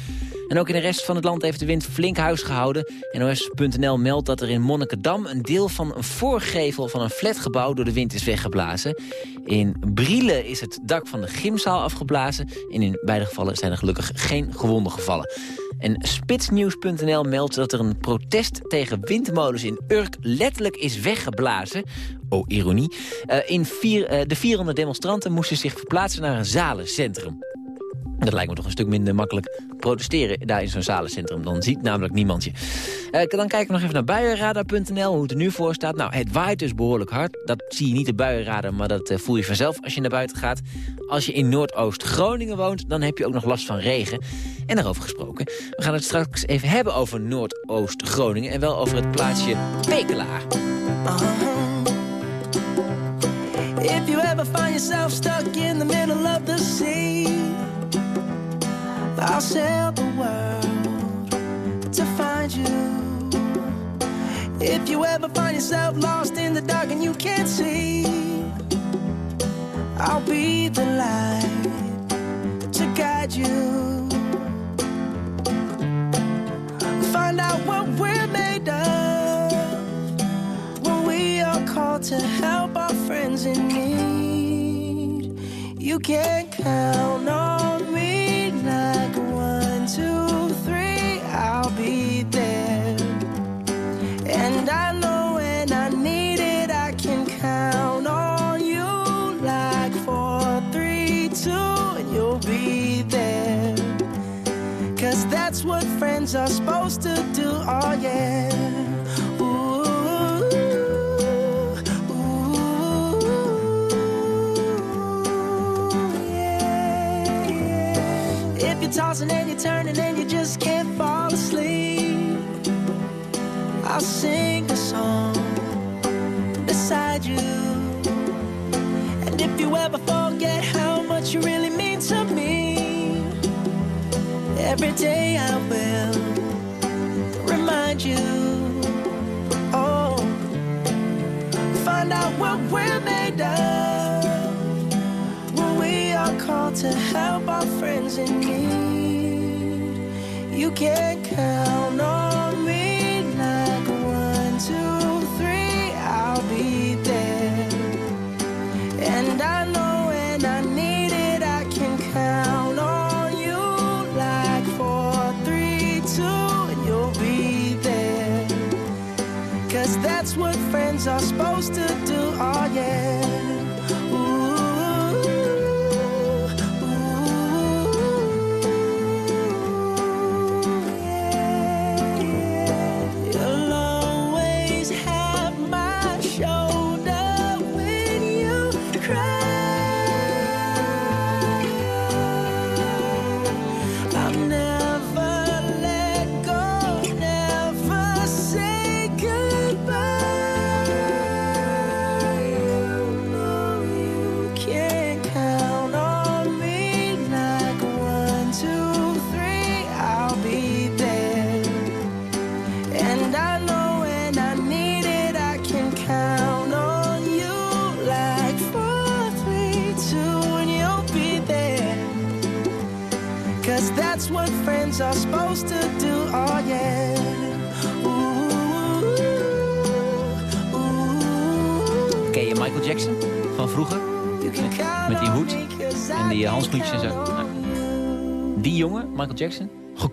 En ook in de rest van het land heeft de wind flink huis gehouden. NOS.nl meldt dat er in Monnikendam een deel van een voorgevel van een flatgebouw door de wind is weggeblazen. In Brielen is het dak van de gymzaal afgeblazen. En in beide gevallen zijn er gelukkig geen gewonden gevallen. En spitsnieuws.nl meldt dat er een protest tegen windmolens in Urk letterlijk is weggeblazen. Oh, ironie. Eh, in vier, eh, de 400 demonstranten moesten zich verplaatsen naar een zalencentrum. Dat lijkt me toch een stuk minder makkelijk protesteren daar in zo'n zalencentrum. Dan ziet namelijk niemand je. Eh, dan kijken we nog even naar buienradar.nl, hoe het er nu voor staat. Nou, het waait dus behoorlijk hard. Dat zie je niet op buienradar, maar dat eh, voel je vanzelf als je naar buiten gaat. Als je in Noordoost-Groningen woont, dan heb je ook nog last van regen. En daarover gesproken, we gaan het straks even hebben over Noordoost-Groningen... en wel over het plaatsje Pekelaar. If you ever find yourself stuck in the middle of the sea, I'll sail the world to find you. If you ever find yourself lost in the dark and you can't see, I'll be the light to guide you. Find out what we're made of when we are called to help our friends in need. You can count on friends are supposed to do, oh yeah. Ooh, ooh, yeah. If you're tossing and you're turning and you just can't fall asleep, I'll sing a song beside you. And if you ever forget how much you really mean to me, every day I will find out what we're made of when we are called to help our friends in need. You can count on friends are supposed to do, oh yeah.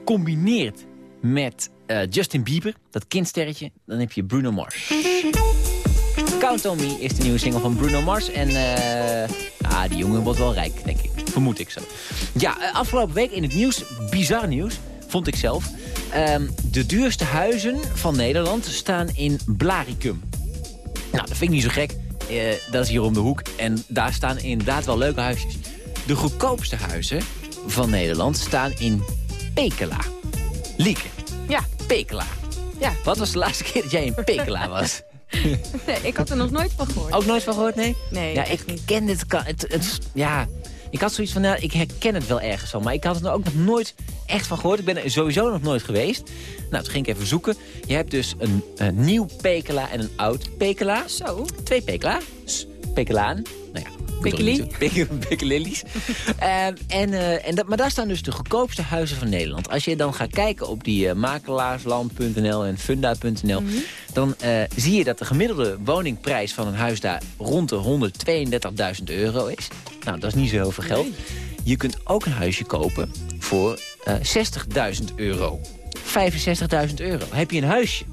Gecombineerd met eh, Justin Bieber, dat kindsterretje, dan heb je Bruno Mars. Count on Me is de nieuwe single van Bruno Mars. En eh, ah, die jongen wordt wel rijk, denk ik. Vermoed ik zo. Ja, eh, afgelopen week in het nieuws, bizar nieuws, vond ik zelf. Ehm, de duurste huizen van Nederland staan in Blaricum. Nou, dat vind ik niet zo gek. Dat is hier om de hoek. En daar staan inderdaad wel leuke huisjes. De goedkoopste huizen van Nederland staan in Pekela. Lieke, Ja. Pekela. Ja. Wat was de laatste keer dat jij in Pekela was? Nee, ik had er nog nooit van gehoord. Ook nooit van gehoord, nee? Nee, Ja, ik niet. ken dit... het, ja, ik had zoiets van, nou, ik herken het wel ergens van. Maar ik had het er ook nog nooit echt van gehoord. Ik ben er sowieso nog nooit geweest. Nou, toen ging ik even zoeken. Je hebt dus een, een nieuw Pekela en een oud Pekela. Zo. Twee Pekela's. Pekelaan. Nou ja, Peke- Pekelillies. Ehm, en, eh, en dat, maar daar staan dus de goedkoopste huizen van Nederland. Als je dan gaat kijken op die eh, makelaarsland.nl en funda.nl... Mhm. dan eh, zie je dat de gemiddelde woningprijs van een huis daar rond de 132.000 euro is. Nou, dat is niet zo heel veel geld. Je kunt ook een huisje kopen voor eh 60.000 euro. 65.000 euro. Heb je een huisje?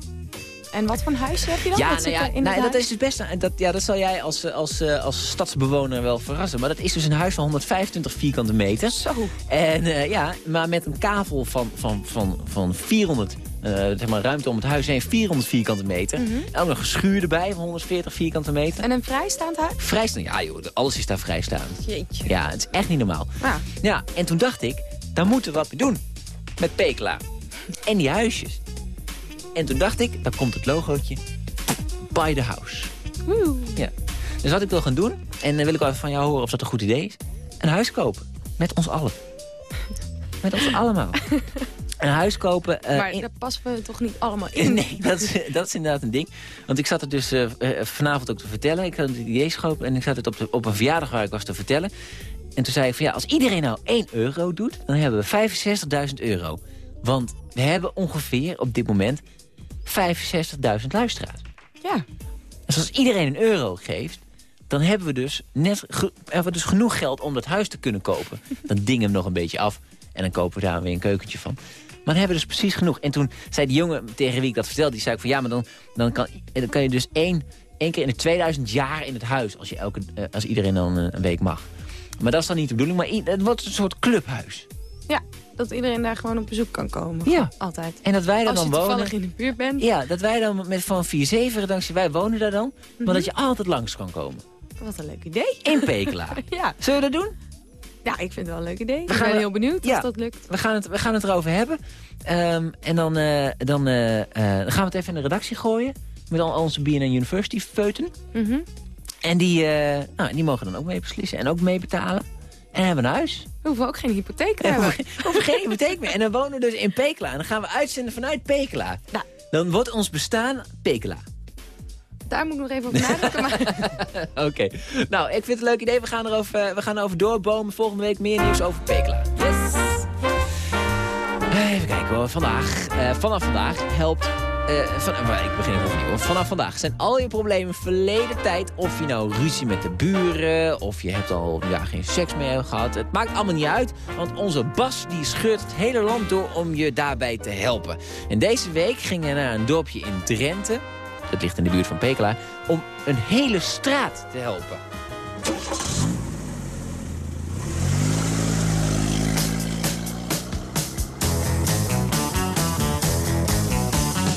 En wat voor een huisje heb je dan? Ja, Wat nou ja, in nou, dat huis? is dus best. Dat, ja, dat zal jij als, eh, als, eh, als stadsbewoner wel verrassen. Maar dat is dus een huis van 125 vierkante meter. Zo. En eh, ja, maar met een kavel van, van, van, van 400. eh, zeg maar ruimte om het huis heen, 400 vierkante meter. Mhm. En ook nog een schuur erbij van 140 vierkante meter. En een vrijstaand huis? Vrijstaand, ja joh, alles is daar vrijstaand. Jeetje. Ja, het is echt niet normaal. Ja. Ja, en toen dacht ik, daar moeten we wat mee doen. Met Pekela. En die huisjes. En toen dacht ik, daar komt het logootje. Buy the house. Woe. Ja. Dus wat ik wil gaan doen, en dan wil ik wel even van jou horen of dat een goed idee is. Een huis kopen. Met ons allen. Met ons allemaal. Een huis kopen. eh, maar in- daar passen we toch niet allemaal in? Nee, dat is, dat is inderdaad een ding. Want ik zat het dus eh, eh, vanavond ook te vertellen. Ik had het idee geschopen en ik zat het op, de, op een verjaardag waar ik was te vertellen. En toen zei ik van ja, als iedereen nou 1 euro doet, dan hebben we 65.000 euro. Want we hebben ongeveer op dit moment 65.000 luisteraars. Ja. Dus als iedereen een euro geeft, dan hebben we dus, net hebben we dus genoeg geld om dat huis te kunnen kopen. Dan dingen we hem nog een beetje af en dan kopen we daar weer een keukentje van. Maar dan hebben we dus precies genoeg. En toen zei die jongen tegen wie ik dat vertelde, die zei ik van ja, maar dan, dan, kan, dan kan je dus één, één keer in de 2000 jaar in het huis, als, je elke, eh, als iedereen dan een, een week mag. Maar dat is dan niet de bedoeling, maar het wordt een soort clubhuis. Ja, dat iedereen daar gewoon op bezoek kan komen. Ja. Altijd. En dat wij daar Als dan je toevallig wonen. in de buurt bent. Ja, dat wij dan met van 4-7 dankzij wij wonen daar dan. Maar Mhm. dat je altijd langs kan komen. Wat een leuk idee. In Pekela. ja. Zullen we dat doen? Ja, ik vind het wel een leuk idee. Ik gaan ben we- heel benieuwd Ja. of dat lukt. We gaan het, we gaan het erover hebben. Ehm, en dan, eh, dan, gaan we het even in de redactie gooien. Met al onze BNN University feuten. Mhm. En die, nou, die mogen dan ook mee beslissen en ook mee betalen. En hebben een huis. We hoeven ook geen hypotheek te hebben. hoeven- we hoeven geen hypotheek meer. En dan wonen we dus in Pekela. En dan gaan we uitzenden vanuit Pekela. Nou. Dan wordt ons bestaan Pekela. Daar moet ik nog even over nadenken. Maar... Oké. Nou, ik vind het een leuk idee. We gaan erover, eh, we gaan erover doorbomen. Volgende week meer nieuws over Pekela. Yes. Even kijken hoor. Vandaag, eh, vanaf vandaag helpt... eh, van, ik begin even opnieuw. Vanaf vandaag zijn al je problemen verleden tijd. Of je nou ruzie met de buren. Of je hebt al ja, geen seks meer gehad. Het maakt allemaal niet uit. Want onze Bas die scheurt het hele land door om je daarbij te helpen. En deze week ging hij naar een dorpje in Drenthe. Dat ligt in de buurt van Pekela. Om een hele straat te helpen.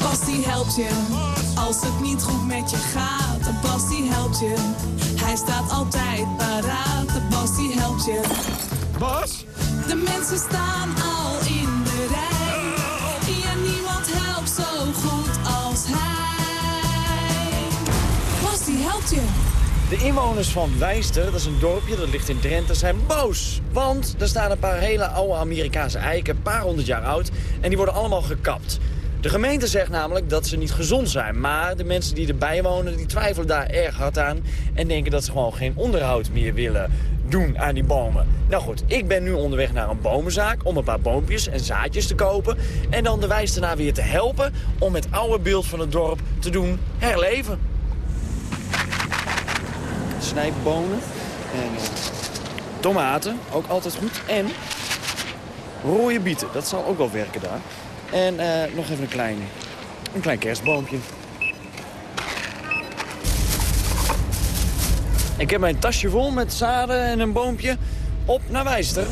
Bas die helpt je als het niet goed met je gaat. De Bas die helpt je, hij staat altijd paraat. De Bas die helpt je. Bas? De mensen staan al in de rij. Ja, niemand helpt zo goed als hij. Bas die helpt je. De inwoners van Wijster, dat is een dorpje dat ligt in Drenthe, zijn boos. Want er staan een paar hele oude Amerikaanse eiken, een paar honderd jaar oud, en die worden allemaal gekapt. De gemeente zegt namelijk dat ze niet gezond zijn, maar de mensen die erbij wonen, die twijfelen daar erg hard aan en denken dat ze gewoon geen onderhoud meer willen doen aan die bomen. Nou goed, ik ben nu onderweg naar een bomenzaak om een paar boompjes en zaadjes te kopen en dan de wijstenaar weer te helpen om het oude beeld van het dorp te doen herleven snijbonen en eh, tomaten, ook altijd goed. En rode bieten, dat zal ook wel werken daar. En eh, nog even een klein, een klein kerstboompje. Ik heb mijn tasje vol met zaden en een boompje op naar Wijster.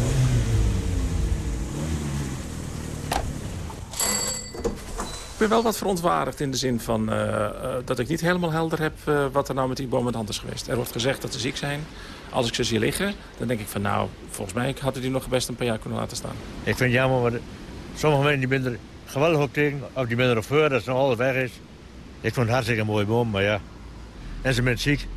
Ik ben wel wat verontwaardigd in de zin van eh, eh, dat ik niet helemaal helder heb wat er nou met die bomen aan de hand is geweest. Er wordt gezegd dat ze ziek zijn. Als ik ze zie liggen, dan denk ik van nou, volgens mij hadden die nog best een paar jaar kunnen laten staan. Ik vind het jammer, maar sommige mensen die zijn er geweldig ook tegen. Ook die minder of voor, dat ze nog alles weg is. Ik vond het hartstikke een mooie boom, maar ja. En ze bent ziek.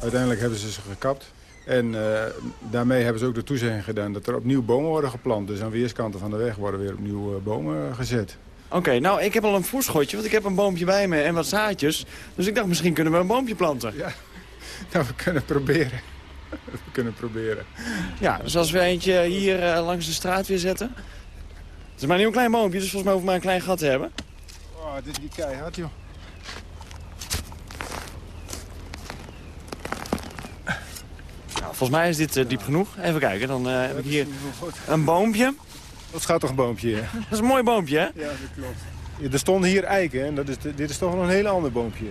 Uiteindelijk hebben ze ze gekapt. En eh, daarmee hebben ze ook de toezegging gedaan dat er opnieuw bomen worden geplant. Dus aan weerskanten van de weg worden weer opnieuw eh, bomen gezet. Oké, nou, ik heb al een voorschotje, want ik heb een boompje bij me en wat zaadjes. Dus ik dacht, misschien kunnen we een boompje planten. Ja, nou, we kunnen proberen. We kunnen proberen. Ja, dus als we eentje hier eh, langs de straat weer zetten. Het is maar een heel klein boompje, dus volgens mij hoeven we maar een klein gat te hebben. Oh, dit is niet keihard, joh. Nou, volgens mij is dit eh, diep genoeg. Even kijken, dan eh, heb ik hier een boompje. Dat gaat toch een boompje, hè? Dat is een mooi boompje, hè? Ja, dat klopt. Ja, er stonden hier eiken en dat is dit is toch wel een heel ander boompje.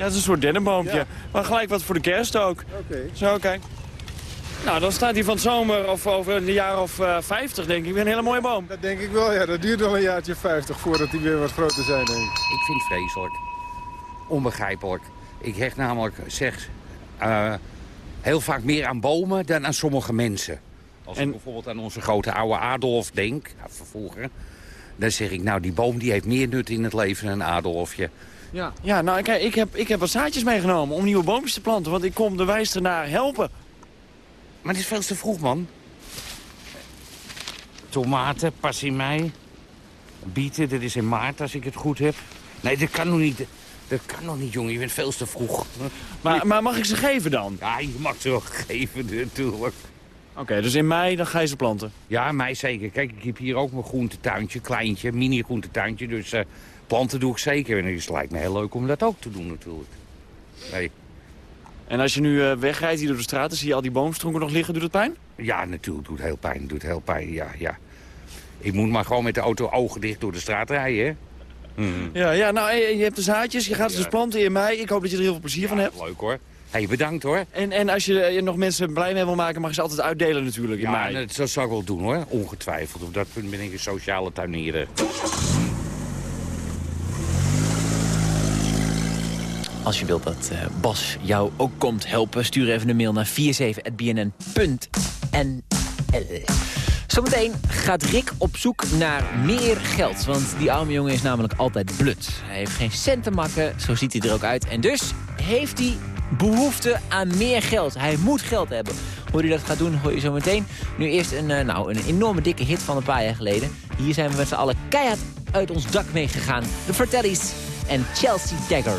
Ja, het is een soort dennenboompje. Ja. Maar gelijk wat voor de kerst ook. Oké. Zo, kijk. Nou, dan staat hij van het zomer of over een jaar of eh 50, denk ik, weer een hele mooie boom. Dat denk ik wel, ja. Dat duurt wel een jaartje 50 voordat die weer wat groter zijn, denk ik. Ik vind het vreselijk. Onbegrijpelijk. Ik hecht namelijk, zeg, eh, heel vaak meer aan bomen dan aan sommige mensen. Als ik bijvoorbeeld aan onze grote oude Adolf denk, ja, van vroeger... dan zeg ik, nou, die boom die heeft meer nut in het leven dan een Adolfje. Ja, ja nou kijk, ik heb, ik heb wat zaadjes meegenomen om nieuwe boompjes te planten. Want ik kom de wijsternaar helpen. Maar het is veel te vroeg, man. Tomaten, pas in mei. Bieten, dat is in maart, als ik het goed heb. Nee, dat kan nog niet. Dat kan nog niet, jongen. Je bent veel te vroeg. Maar, maar mag ik ze geven dan? Ja, je mag ze wel geven, natuurlijk. Oké, dus in mei dan ga je ze planten? Ja, in mei zeker. Kijk, ik heb hier ook mijn groentetuintje, kleintje, mini groentetuintje. Dus eh, planten doe ik zeker. En het lijkt me heel leuk om dat ook te doen, natuurlijk. Nee. En als je nu eh, wegrijdt hier door de straat, dan zie je al die boomstronken nog liggen. Doet het pijn? Ja, natuurlijk. Doet heel pijn. Doet heel pijn, ja, ja. Ik moet maar gewoon met de auto ogen dicht door de straat rijden, hè? Mhm. Ja, ja nou, eh, je hebt de zaadjes, je gaat ze dus planten in mei. Ik hoop dat je er heel veel plezier van hebt. Leuk hoor. Hey, bedankt hoor. En, en als je eh, nog mensen blij mee wil maken, mag je ze altijd uitdelen natuurlijk in Ja, mei. dat zou ik wel doen hoor. Ongetwijfeld. Op dat punt ben ik een sociale tuinier. Als je wilt dat eh, Bas jou ook komt helpen... stuur even een mail naar 47.bnn.nl. Zometeen gaat Rick op zoek naar meer geld. Want die arme jongen is namelijk altijd blut. Hij heeft geen cent te makken, zo ziet hij er ook uit. En dus heeft hij behoefte aan meer geld. Hij moet geld hebben. Hoe hij dat gaat doen, hoor je zo meteen. Nu eerst een, eh, nou, een enorme dikke hit van een paar jaar geleden. Hier zijn we met z'n allen keihard uit ons dak meegegaan. De Fratellis en Chelsea Dagger.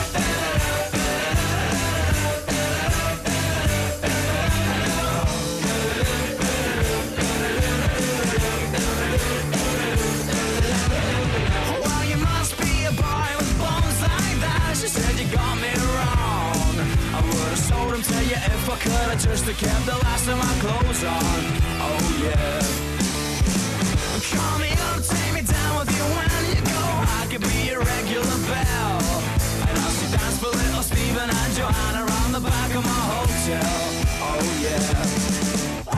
I could have just kept the last of my clothes on. Oh yeah. Call me up, take me down with you when you go. I could be your regular bell. And I'll see dance for little Stephen and Joanna around the back of my hotel. Oh yeah.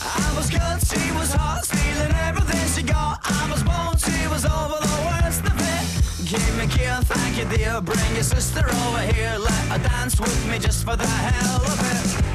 I was good, she was hot, stealing everything she got. I was born, she was over the worst of it. Give me gear, thank you dear. Bring your sister over here, dance with me just for the hell of it.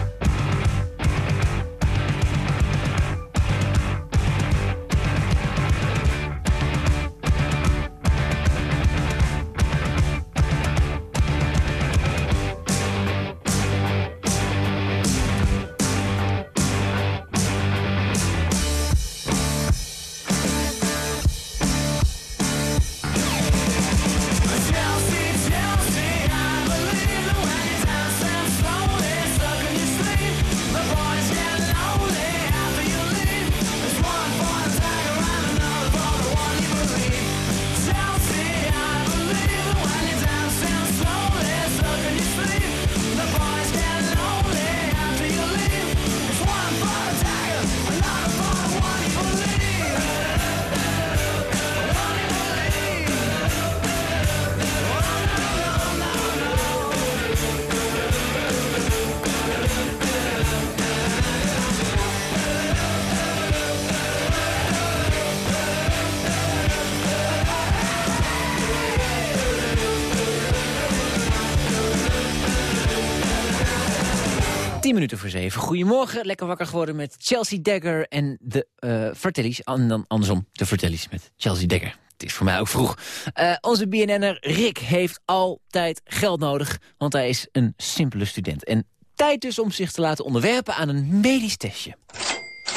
10 minuten voor 7. Goedemorgen, lekker wakker geworden met Chelsea Dagger en de eh Vertellies. En dan andersom, de Vertellies met Chelsea Dagger. Het is voor mij ook vroeg. Eh, onze BNN'er Rick heeft altijd geld nodig, want hij is een simpele student. En tijd dus om zich te laten onderwerpen aan een medisch testje.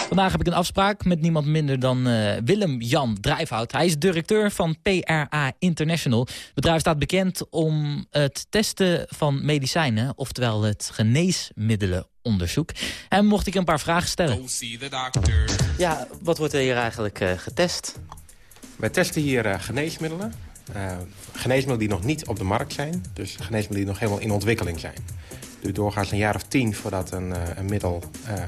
Vandaag heb ik een afspraak met niemand minder dan eh, Willem-Jan Drijfhout. Hij is directeur van PRA International. Het bedrijf staat bekend om het testen van medicijnen, oftewel het geneesmiddelenonderzoek. En mocht ik een paar vragen stellen. Ja, wat wordt er hier eigenlijk eh, getest? Wij testen hier eh, geneesmiddelen. Eh, geneesmiddelen die nog niet op de markt zijn. Dus geneesmiddelen die nog helemaal in ontwikkeling zijn. Het duurt doorgaans een jaar of tien voordat een, eh, een middel eh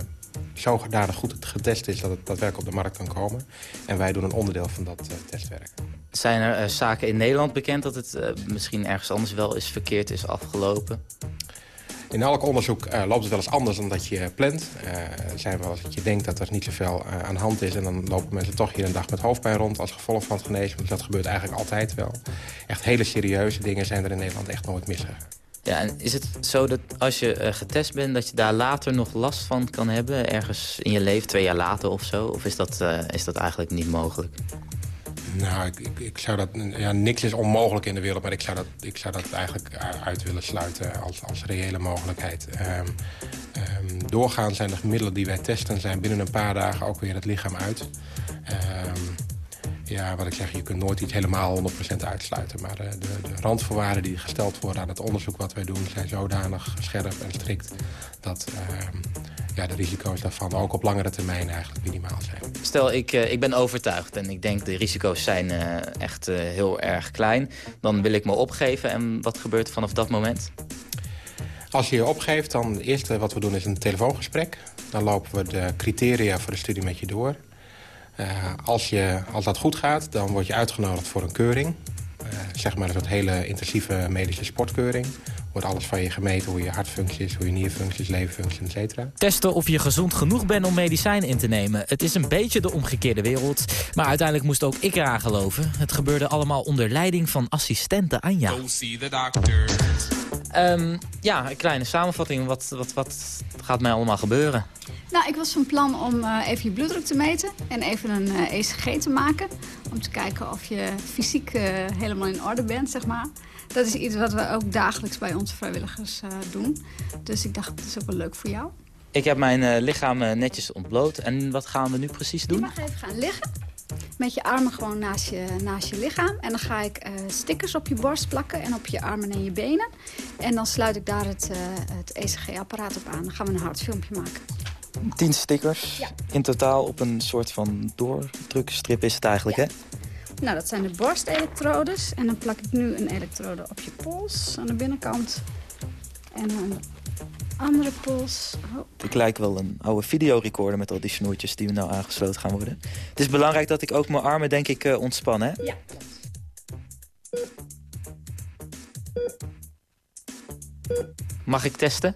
zodanig goed getest is... dat het daadwerkelijk op de markt kan komen. En wij doen een onderdeel van dat eh, testwerk. Zijn er eh, zaken in Nederland bekend dat het eh, misschien ergens anders wel eens verkeerd is afgelopen? In elk onderzoek loopt het wel eens anders dan dat je plant. Er zijn wel eens dat je denkt dat er niet zoveel aan de hand is... en dan lopen mensen toch hier een dag met hoofdpijn rond als gevolg van het genezen. Dus dat gebeurt eigenlijk altijd wel. Echt hele serieuze dingen zijn er in Nederland echt nooit misgegaan. Ja, en is het zo dat als je eh, getest bent... dat je daar later nog last van kan hebben? Ergens in je leven, twee jaar later of zo? Of is dat, eh, is dat eigenlijk niet mogelijk? Nou, ik, ik, ik zou dat... Ja, niks is onmogelijk in de wereld, maar ik zou dat, ik zou dat eigenlijk u- uit willen sluiten als, als reële mogelijkheid. Ehm, ehm, doorgaans zijn de middelen die wij testen, zijn binnen een paar dagen ook weer het lichaam uit. Ehm, ja, wat ik zeg, je kunt nooit iets helemaal 100% uitsluiten. Maar de, de, de randvoorwaarden die gesteld worden aan het onderzoek wat wij doen... zijn zodanig scherp en strikt dat ehm, ja, de risico's daarvan ook op langere termijn eigenlijk minimaal zijn. Stel, ik, eh, ik ben overtuigd en ik denk de risico's zijn eh, echt eh, heel erg klein. Dan wil ik me opgeven en wat gebeurt er vanaf dat moment? Als je je opgeeft, dan het eerste wat we doen is een telefoongesprek. Dan lopen we de criteria voor de studie met je door. Eh, als, je, als dat goed gaat, dan word je uitgenodigd voor een keuring. Eh, zeg maar een soort hele intensieve medische sportkeuring. Wordt alles van je gemeten, hoe je hartfunctie is, hoe je nierfunctie is, leverfunctie, et cetera. Testen of je gezond genoeg bent om medicijnen in te nemen. Het is een beetje de omgekeerde wereld. Maar uiteindelijk moest ook ik eraan geloven. Het gebeurde allallemaal onder leiding van assistente Anja. Ehm, ja, een kleine samenvatting. Wat, wat, wat gaat mij allemaal gebeuren? Nou, ik was van plan om eh, even je bloeddruk te meten en even een eh, ECG te maken. Om te kijken of je fysiek eh, helemaal in orde bent, zeg maar. Dat is iets wat we ook dagelijks bij onze vrijwilligers doen. Dus ik dacht, dat is ook wel leuk voor jou. Ik heb mijn lichaam netjes ontbloot. En wat gaan we nu precies Je doen? mag even gaan liggen. Met je armen gewoon naast je, naast je lichaam. En dan ga ik eh, stickers op je borst plakken en op je armen en je benen. En dan sluit ik daar het, eh, het ECG-apparaat op aan. Dan gaan we een hartfilmpje maken. Tien stickers. Ja. In totaal op een soort van doordrukstrip is het eigenlijk, hè? Nou, dat zijn de borstelektrodes. En dan plak ik nu een elektrode op je pols aan de binnenkant. En een andere pols. Oh. Ik lijk wel een oude videorecorder met al die snoertjes die nou aangesloten gaan worden. Het is belangrijk dat ik ook mijn armen, denk ik, eh, ontspan, hè? Ja. Mag ik testen?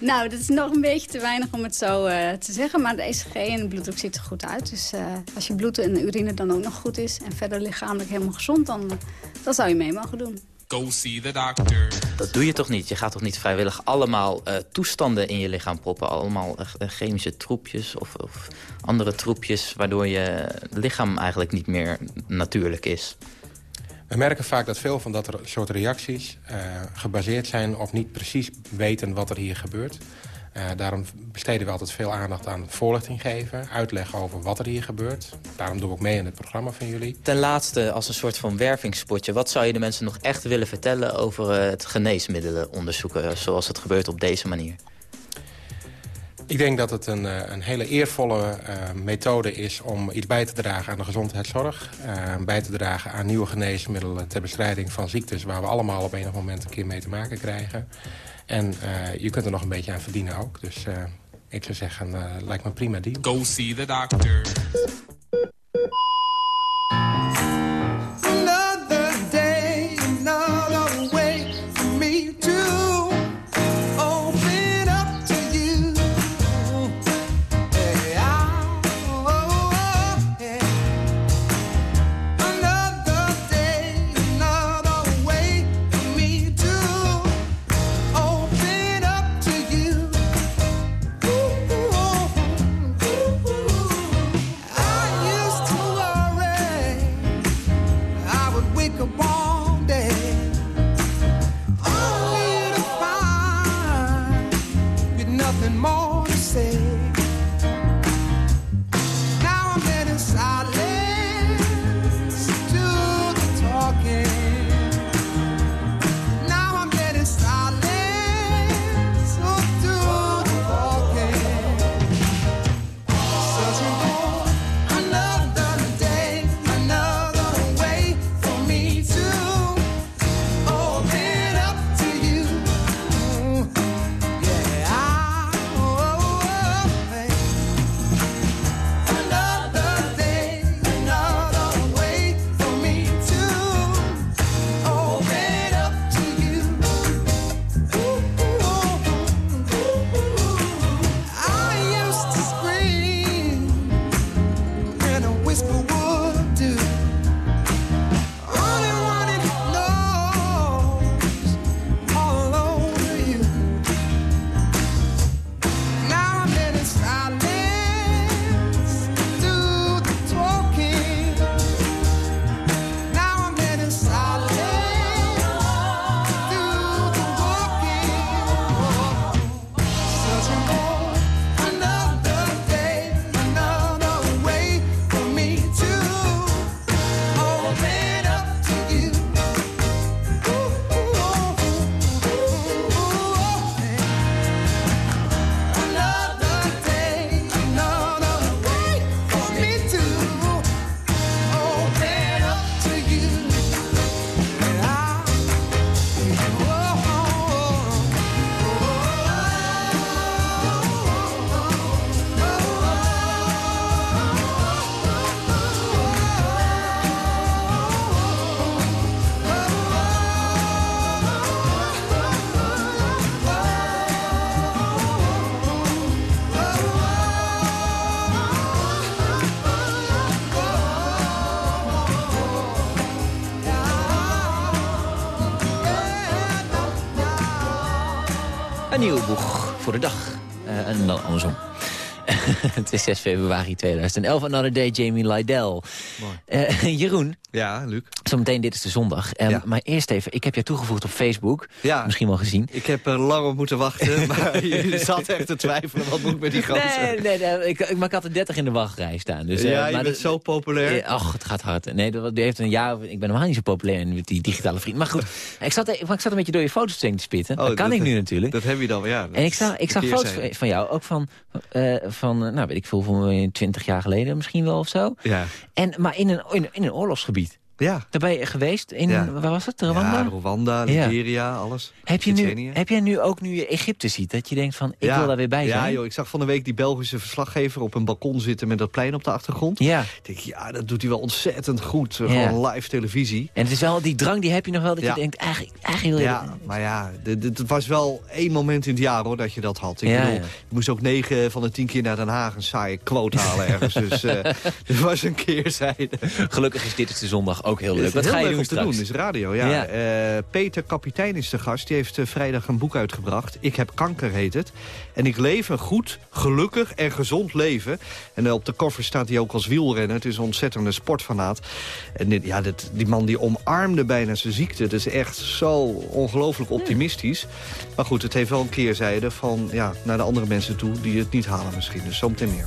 Nou, dat is nog een beetje te weinig om het zo eh, te zeggen. Maar de ECG en de bloeddruk ziet er goed uit. Dus eh, als je bloed en de urine dan ook nog goed is... en verder lichamelijk helemaal gezond, dan, dan zou je mee mogen doen. Go see the doctor. Dat doe je toch niet? Je gaat toch niet vrijwillig allemaal eh, toestanden in je lichaam proppen? Allemaal eh, eh, chemische troepjes of, of andere troepjes... waardoor je lichaam eigenlijk niet meer natuurlijk is. We merken vaak dat veel van dat soort reacties eh, gebaseerd zijn... op niet precies weten wat er hier gebeurt. Eh, daarom besteden we altijd veel aandacht aan voorlichting geven... uitleg over wat er hier gebeurt. Daarom doen we ook mee in het programma van jullie. Ten laatste, als een soort van wervingspotje... wat zou je de mensen nog echt willen vertellen over eh, het geneesmiddelen onderzoeken... eh, zoals het gebeurt op deze manier? Ik denk dat het een, eh, een hele eervolle eh, methode is om iets bij te dragen aan de gezondheidszorg. eh, bij te dragen aan nieuwe geneesmiddelen ter bestrijding van ziektes... waar we allemaal op enig moment een keer mee te maken krijgen. En je kunt er nog een beetje aan verdienen ook. Dus ik zou zeggen, lijkt me prima deal. Go see the doctor. Een nieuwe boeg voor de dag. Eh, en dan andersom. het is 6 februari 2011. Another Day, Jamie Lydell. Eh, Jeroen. Ja, Luc. Zometeen, dit is de zondag. Ehm, Maar eerst even, ik heb jou toegevoegd op Facebook. Ja. Misschien wel gezien. Ik heb er lang op moeten wachten, maar je zat echt te twijfelen. Wat moet ik met die gozer? Nee, nee, nee ik, ik, maar ik had er 30 in de wachtrij staan. Dus, eh, ja, je maar bent zo populair. Eh, Ach, het gaat hard. Nee, dat, die heeft een jaar... Ik ben helemaal niet zo populair met die digitale vriend. Maar goed, ik zat, maar ik zat een beetje door je foto's te spitten. dat kan Oh, dat- ik nu natuurlijk. Dat heb je dan, ja. En ik zag, ik zag foto's van jou, ook van, eh, van eh, nou weet ik veel, van 20 jaar geleden misschien wel of zo. Ja. En, maar in een, in, in een oorlogsgebied. Ja. Daar ben je geweest, in, Ja. waar was het, Rwanda? Ja, Rwanda, Ja. Nigeria, alles. Heb, je nu, heb jij nu ook nu je Egypte ziet, dat je denkt van, ik wil daar weer bij zijn? Ja, joh, ik zag van de week die Belgische verslaggever op een balkon zitten met dat plein op de achtergrond. Ja. Ik denk, ja, dat doet hij wel ontzettend goed. eh, Ja. Gewoon live televisie. En het is wel, die drang die heb je nog wel, dat Ja. je denkt, eigenlijk, eigenlijk wil je... Ja, maar ja, het was wel één moment in het jaar hoor dat je dat had. Ik Ja, bedoel, ja. je moest ook negen van de tien keer naar Den Haag een saaie quote halen ergens. dus eh er was een keerzijde. Gelukkig is dit is de zondag ook heel Dit leuk. is Wat heel ga je leuk doen om te straks? doen, is radio, ja. Ja. Eh, Peter Kapitein is de gast. Die heeft eh, vrijdag een boek uitgebracht. Ik heb kanker, heet het. En ik leef een goed, gelukkig en gezond leven. En eh, op de cover staat hij ook als wielrenner. Het is een ontzettende sportfanaat. En dit, ja, dit, die man die omarmde bijna zijn ziekte. Dat is echt zo ongelooflijk optimistisch. Maar goed, het heeft wel een keerzijde van ja, naar de andere mensen toe... die het niet halen misschien. Dus zometeen meer.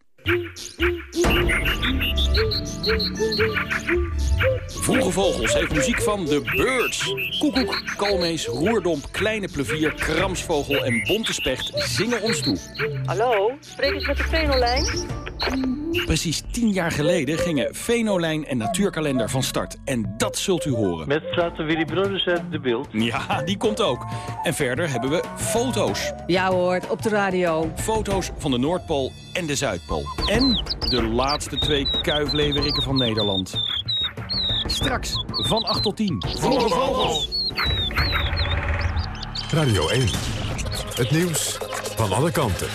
Vroege Vogels heeft muziek van The Birds. Koekoek, kalmees, roerdomp, kleine plevier, kramsvogel en bonte specht zingen ons toe. Hallo, spreek eens met de Venolijn. Precies tien jaar geleden gingen Venolijn en Natuurkalender van start. En dat zult u horen. Met zaten Willy Brothers uit de beeld. Ja, die komt ook. En verder hebben we foto's. Ja hoor, op de radio. Foto's van de Noordpool en de Zuidpool. En de laatste twee kuifleeuweriken van Nederland. Straks van 8 tot 10. Vroege Vogels. Radio 1. Het nieuws van alle kanten.